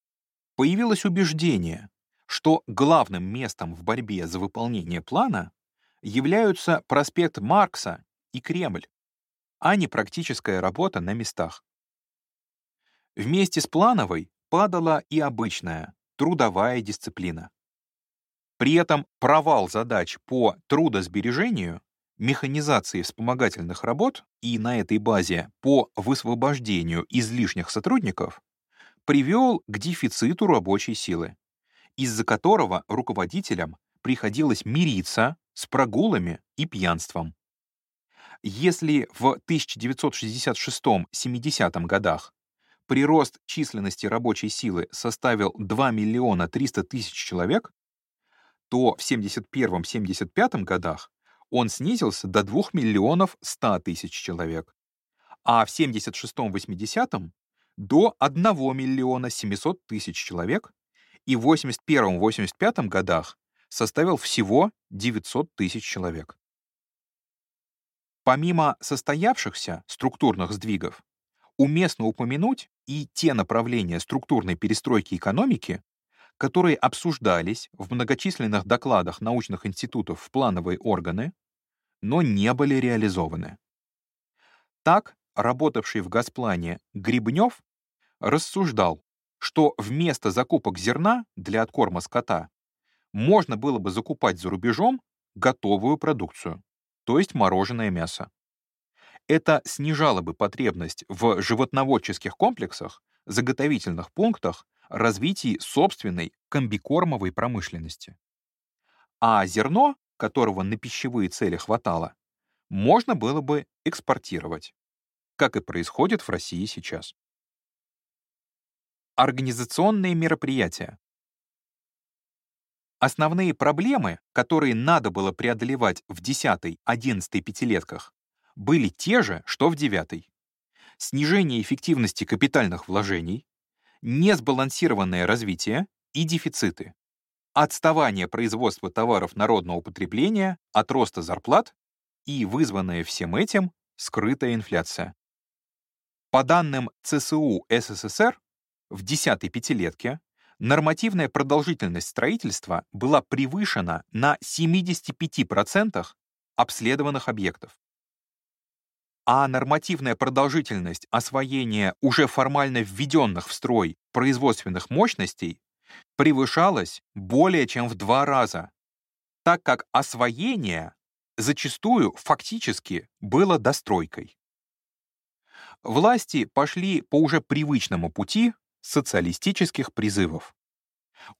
появилось убеждение, что главным местом в борьбе за выполнение плана являются проспект Маркса и Кремль, а не практическая работа на местах. Вместе с плановой падала и обычная трудовая дисциплина. При этом провал задач по трудосбережению, механизации вспомогательных работ и на этой базе по высвобождению излишних сотрудников привел к дефициту рабочей силы, из-за которого руководителям приходилось мириться с прогулами и пьянством. Если в 1966-70 годах прирост численности рабочей силы составил 2 миллиона 300 тысяч человек, то в 71-75 годах он снизился до 2 миллионов 100 тысяч человек, а в 76-80 до 1 миллиона 700 тысяч человек и в 81-85 годах составил всего 900 тысяч человек. Помимо состоявшихся структурных сдвигов, уместно упомянуть и те направления структурной перестройки экономики, которые обсуждались в многочисленных докладах научных институтов в плановые органы, но не были реализованы. Так, работавший в Газплане Грибнев рассуждал, что вместо закупок зерна для откорма скота можно было бы закупать за рубежом готовую продукцию, то есть мороженое мясо. Это снижало бы потребность в животноводческих комплексах, заготовительных пунктах, развитии собственной комбикормовой промышленности. А зерно, которого на пищевые цели хватало, можно было бы экспортировать, как и происходит в России сейчас. Организационные мероприятия. Основные проблемы, которые надо было преодолевать в 10-11 пятилетках, были те же, что в 9 Снижение эффективности капитальных вложений, несбалансированное развитие и дефициты, отставание производства товаров народного потребления от роста зарплат и вызванная всем этим скрытая инфляция. По данным ЦСУ СССР, в десятой пятилетке нормативная продолжительность строительства была превышена на 75% обследованных объектов а нормативная продолжительность освоения уже формально введенных в строй производственных мощностей превышалась более чем в два раза, так как освоение зачастую фактически было достройкой. Власти пошли по уже привычному пути социалистических призывов.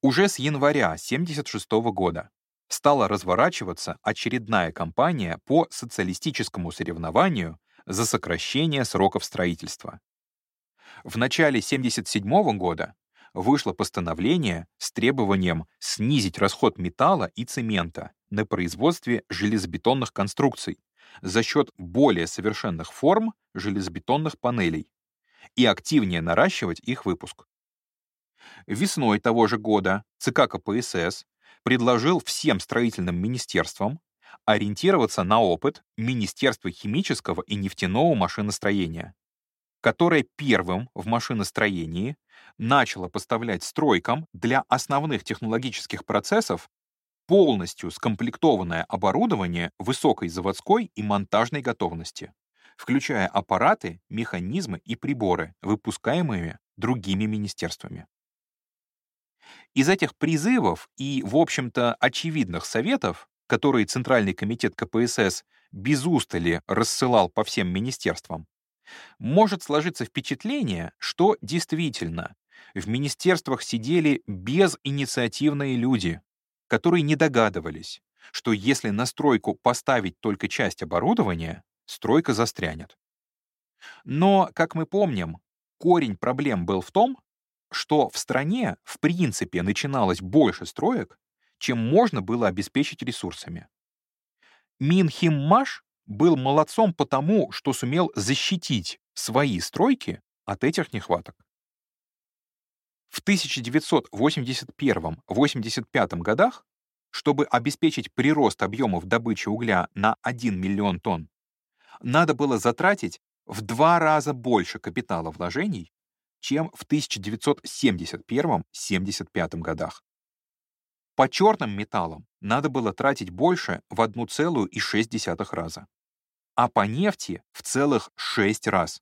Уже с января 1976 года стала разворачиваться очередная кампания по социалистическому соревнованию за сокращение сроков строительства. В начале 1977 года вышло постановление с требованием снизить расход металла и цемента на производстве железобетонных конструкций за счет более совершенных форм железобетонных панелей и активнее наращивать их выпуск. Весной того же года ЦК КПСС предложил всем строительным министерствам ориентироваться на опыт Министерства химического и нефтяного машиностроения, которое первым в машиностроении начало поставлять стройкам для основных технологических процессов полностью скомплектованное оборудование высокой заводской и монтажной готовности, включая аппараты, механизмы и приборы, выпускаемые другими министерствами. Из этих призывов и, в общем-то, очевидных советов, которые Центральный комитет КПСС без устали рассылал по всем министерствам, может сложиться впечатление, что действительно в министерствах сидели безинициативные люди, которые не догадывались, что если на стройку поставить только часть оборудования, стройка застрянет. Но, как мы помним, корень проблем был в том, что в стране в принципе начиналось больше строек, чем можно было обеспечить ресурсами. Минхиммаш был молодцом потому, что сумел защитить свои стройки от этих нехваток. В 1981-85 годах, чтобы обеспечить прирост объемов добычи угля на 1 миллион тонн, надо было затратить в два раза больше капитала вложений, чем в 1971-75 годах. По черным металлам надо было тратить больше в 1,6 раза, а по нефти в целых 6 раз.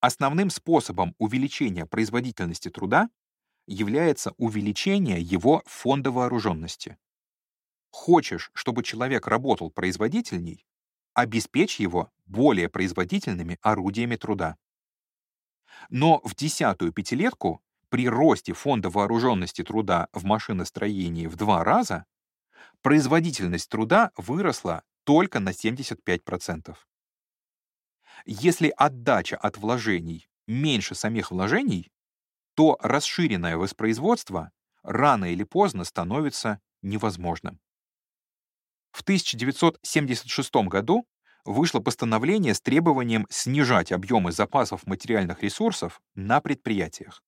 Основным способом увеличения производительности труда является увеличение его фонда вооруженности. Хочешь, чтобы человек работал производительней, обеспечь его более производительными орудиями труда. Но в десятую пятилетку при росте фонда вооруженности труда в машиностроении в два раза производительность труда выросла только на 75%. Если отдача от вложений меньше самих вложений, то расширенное воспроизводство рано или поздно становится невозможным. В 1976 году вышло постановление с требованием снижать объемы запасов материальных ресурсов на предприятиях.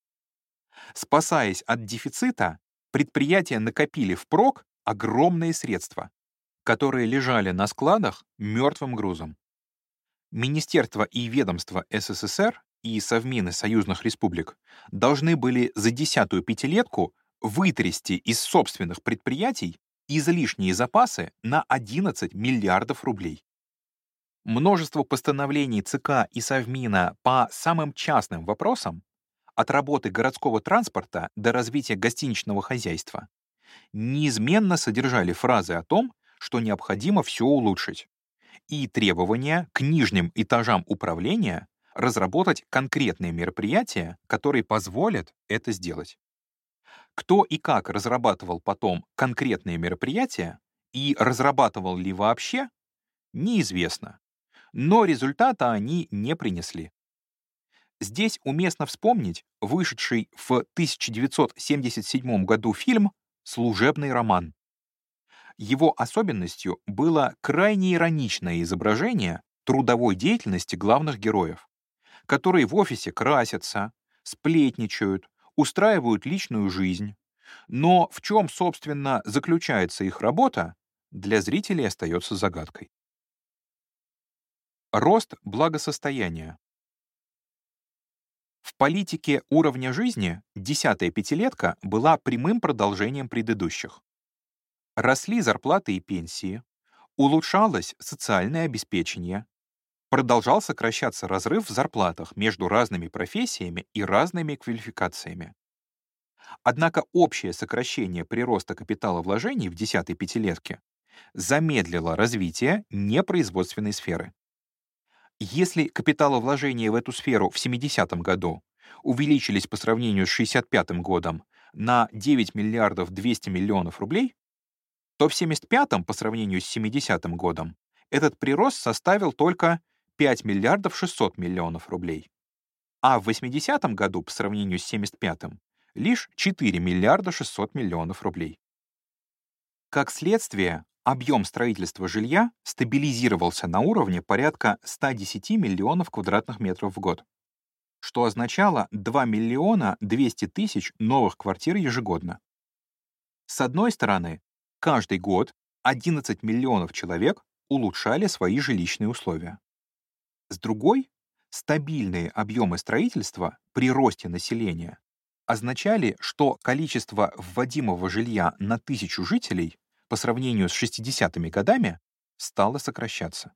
Спасаясь от дефицита, предприятия накопили впрок огромные средства, которые лежали на складах мертвым грузом. Министерства и ведомства СССР и Совмины союзных республик должны были за десятую пятилетку вытрясти из собственных предприятий излишние запасы на 11 миллиардов рублей. Множество постановлений ЦК и Совмина по самым частным вопросам, от работы городского транспорта до развития гостиничного хозяйства, неизменно содержали фразы о том, что необходимо все улучшить и требования к нижним этажам управления разработать конкретные мероприятия, которые позволят это сделать. Кто и как разрабатывал потом конкретные мероприятия и разрабатывал ли вообще, неизвестно. Но результата они не принесли. Здесь уместно вспомнить вышедший в 1977 году фильм «Служебный роман». Его особенностью было крайне ироничное изображение трудовой деятельности главных героев, которые в офисе красятся, сплетничают, устраивают личную жизнь. Но в чем, собственно, заключается их работа, для зрителей остается загадкой. Рост благосостояния. В политике уровня жизни десятая пятилетка была прямым продолжением предыдущих. Росли зарплаты и пенсии, улучшалось социальное обеспечение, продолжал сокращаться разрыв в зарплатах между разными профессиями и разными квалификациями. Однако общее сокращение прироста капитала вложений в десятой пятилетке замедлило развитие непроизводственной сферы. Если капиталовложения в эту сферу в 70 году увеличились по сравнению с 65 годом на 9 миллиардов 200 миллионов рублей, то в 75-м по сравнению с 70-м годом этот прирост составил только 5 миллиардов 600 миллионов рублей. А в 80-м году по сравнению с 75-м лишь 4 миллиарда 600 миллионов рублей. Как следствие, объем строительства жилья стабилизировался на уровне порядка 110 миллионов квадратных метров в год, что означало 2 миллиона 200 тысяч новых квартир ежегодно. С одной стороны, каждый год 11 миллионов человек улучшали свои жилищные условия. С другой, стабильные объемы строительства при росте населения означали, что количество вводимого жилья на тысячу жителей по сравнению с 60-ми годами стало сокращаться.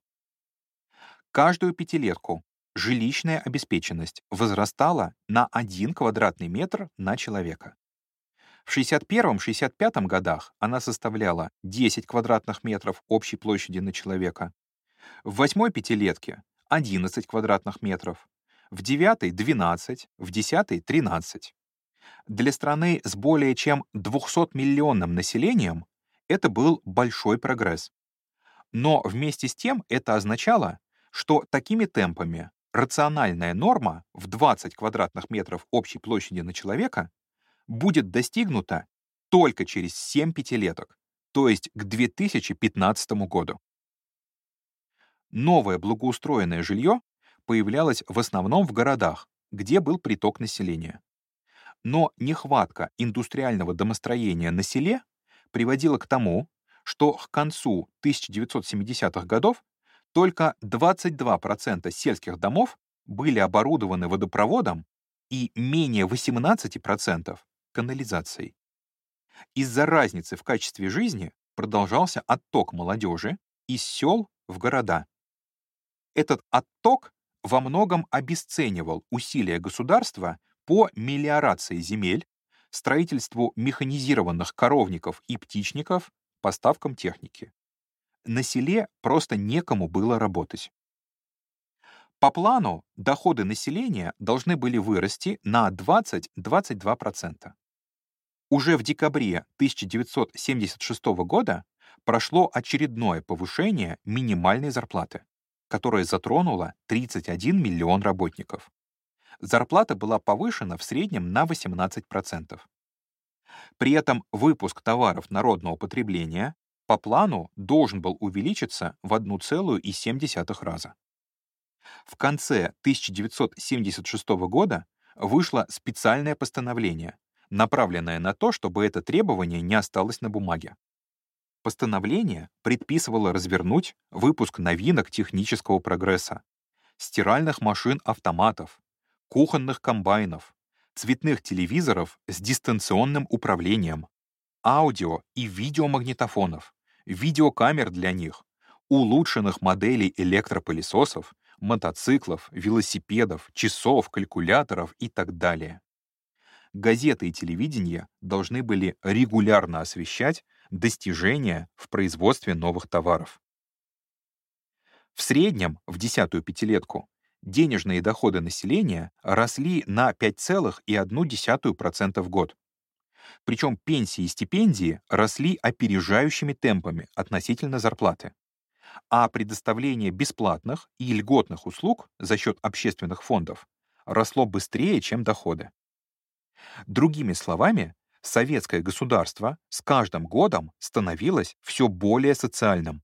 Каждую пятилетку жилищная обеспеченность возрастала на 1 квадратный метр на человека. В 61-65 годах она составляла 10 квадратных метров общей площади на человека, в восьмой пятилетке — 11 квадратных метров, в девятой — 12, в десятой — 13. Для страны с более чем 200-миллионным населением это был большой прогресс. Но вместе с тем это означало, что такими темпами рациональная норма в 20 квадратных метров общей площади на человека будет достигнута только через 7 пятилеток, то есть к 2015 году. Новое благоустроенное жилье появлялось в основном в городах, где был приток населения. Но нехватка индустриального домостроения на селе приводила к тому, что к концу 1970-х годов только 22% сельских домов были оборудованы водопроводом и менее 18% канализацией. Из-за разницы в качестве жизни продолжался отток молодежи из сел в города. Этот отток во многом обесценивал усилия государства по мелиорации земель, строительству механизированных коровников и птичников, поставкам техники. На селе просто некому было работать. По плану доходы населения должны были вырасти на 20-22%. Уже в декабре 1976 года прошло очередное повышение минимальной зарплаты, которое затронуло 31 миллион работников. Зарплата была повышена в среднем на 18%. При этом выпуск товаров народного потребления по плану должен был увеличиться в 1,7 раза. В конце 1976 года вышло специальное постановление, направленное на то, чтобы это требование не осталось на бумаге. Постановление предписывало развернуть выпуск новинок технического прогресса, стиральных машин-автоматов, кухонных комбайнов, цветных телевизоров с дистанционным управлением, аудио и видеомагнитофонов, видеокамер для них, улучшенных моделей электропылесосов, мотоциклов, велосипедов, часов, калькуляторов и так далее газеты и телевидение должны были регулярно освещать достижения в производстве новых товаров. В среднем, в десятую пятилетку, денежные доходы населения росли на 5,1% в год. Причем пенсии и стипендии росли опережающими темпами относительно зарплаты. А предоставление бесплатных и льготных услуг за счет общественных фондов росло быстрее, чем доходы. Другими словами, советское государство с каждым годом становилось все более социальным.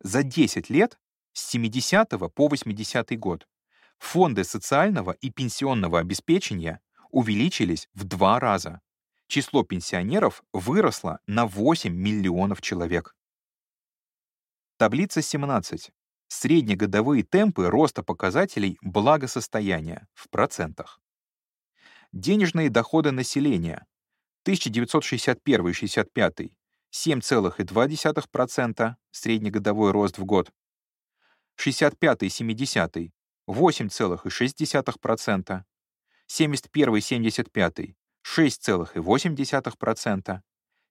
За 10 лет, с 70 по 80 год, фонды социального и пенсионного обеспечения увеличились в два раза. Число пенсионеров выросло на 8 миллионов человек. Таблица 17. Среднегодовые темпы роста показателей благосостояния в процентах. Денежные доходы населения 1961-65 7,2% среднегодовой рост в год. 65-70 8,6%. 71-75 6,8%.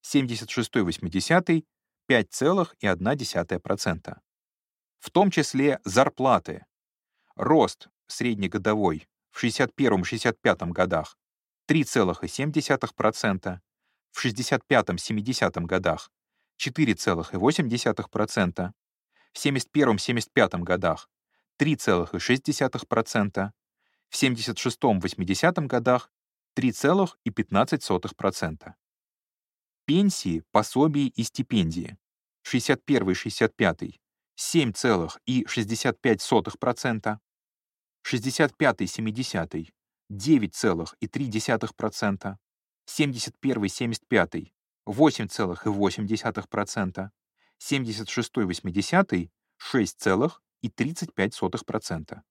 76-80 5,1%. В том числе зарплаты. Рост среднегодовой в 61-65 годах 3,7%, в 65-70 годах 4,8%, в 71-75 годах 3,6%, в 76-80 годах 3,15%. Пенсии, пособия и стипендии 61-65 — 7,65%, 65-70 — 9,3%, 71-75 — 8,8%, 76-80 — 6,35%.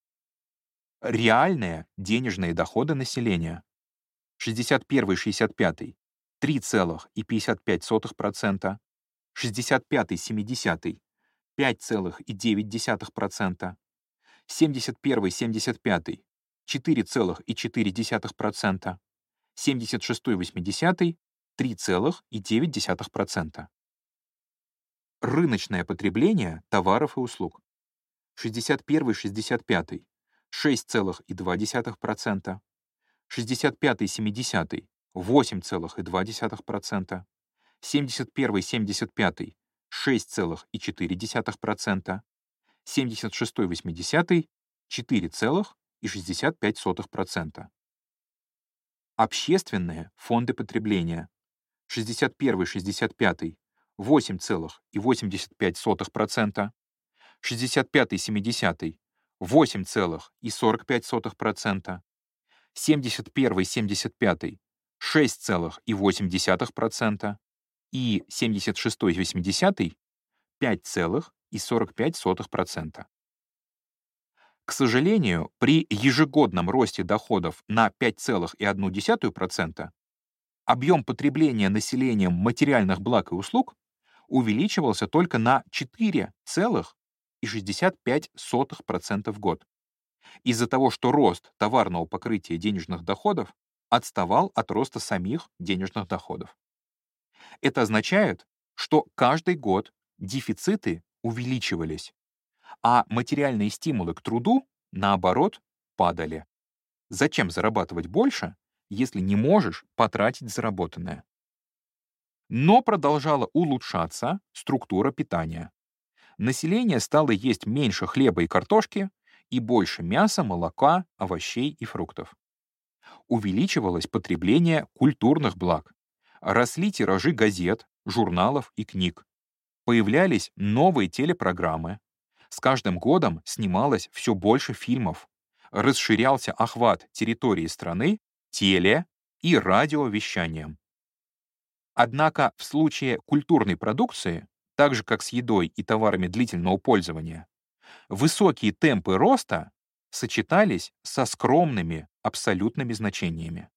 Реальные денежные доходы населения 61-65 — 3,55%, 65-70 — 5,9%, 71-75 — 4,4%, 76-80 — 3,9%. Рыночное потребление товаров и услуг. 61-65 — 6,2%, 65-70 — 8,2%, 71-75 — 6,4%, 76-80 — 4,65%. Общественные фонды потребления 61-65 — 8,85%, 65-70 — 8,45%, 71-75 — 6,8% и 76-80 — 5,45%. К сожалению, при ежегодном росте доходов на 5,1% объем потребления населением материальных благ и услуг увеличивался только на 4,65% в год. Из-за того, что рост товарного покрытия денежных доходов отставал от роста самих денежных доходов. Это означает, что каждый год дефициты увеличивались, а материальные стимулы к труду, наоборот, падали. Зачем зарабатывать больше, если не можешь потратить заработанное? Но продолжала улучшаться структура питания. Население стало есть меньше хлеба и картошки и больше мяса, молока, овощей и фруктов. Увеличивалось потребление культурных благ. Росли тиражи газет, журналов и книг. Появлялись новые телепрограммы. С каждым годом снималось все больше фильмов. Расширялся охват территории страны теле- и радиовещанием. Однако в случае культурной продукции, так же как с едой и товарами длительного пользования, высокие темпы роста сочетались со скромными абсолютными значениями.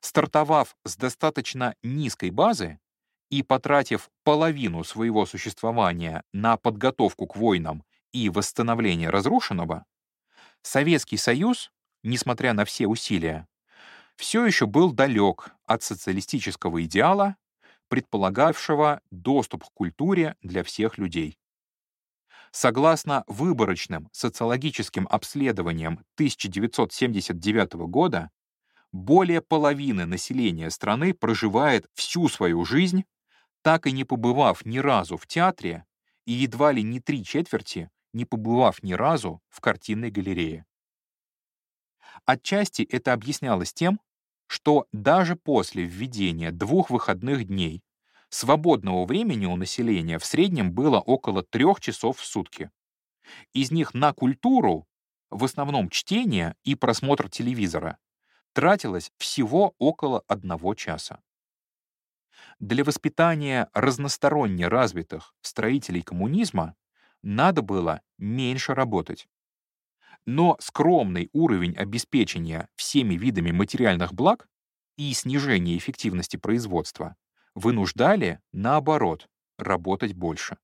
Стартовав с достаточно низкой базы и потратив половину своего существования на подготовку к войнам и восстановление разрушенного, Советский Союз, несмотря на все усилия, все еще был далек от социалистического идеала, предполагавшего доступ к культуре для всех людей. Согласно выборочным социологическим обследованиям 1979 года, более половины населения страны проживает всю свою жизнь, так и не побывав ни разу в театре, и едва ли не три четверти, не побывав ни разу в картинной галерее. Отчасти это объяснялось тем, что даже после введения двух выходных дней свободного времени у населения в среднем было около трех часов в сутки. Из них на культуру, в основном чтение и просмотр телевизора, тратилось всего около одного часа. Для воспитания разносторонне развитых строителей коммунизма надо было меньше работать. Но скромный уровень обеспечения всеми видами материальных благ и снижение эффективности производства вынуждали, наоборот, работать больше.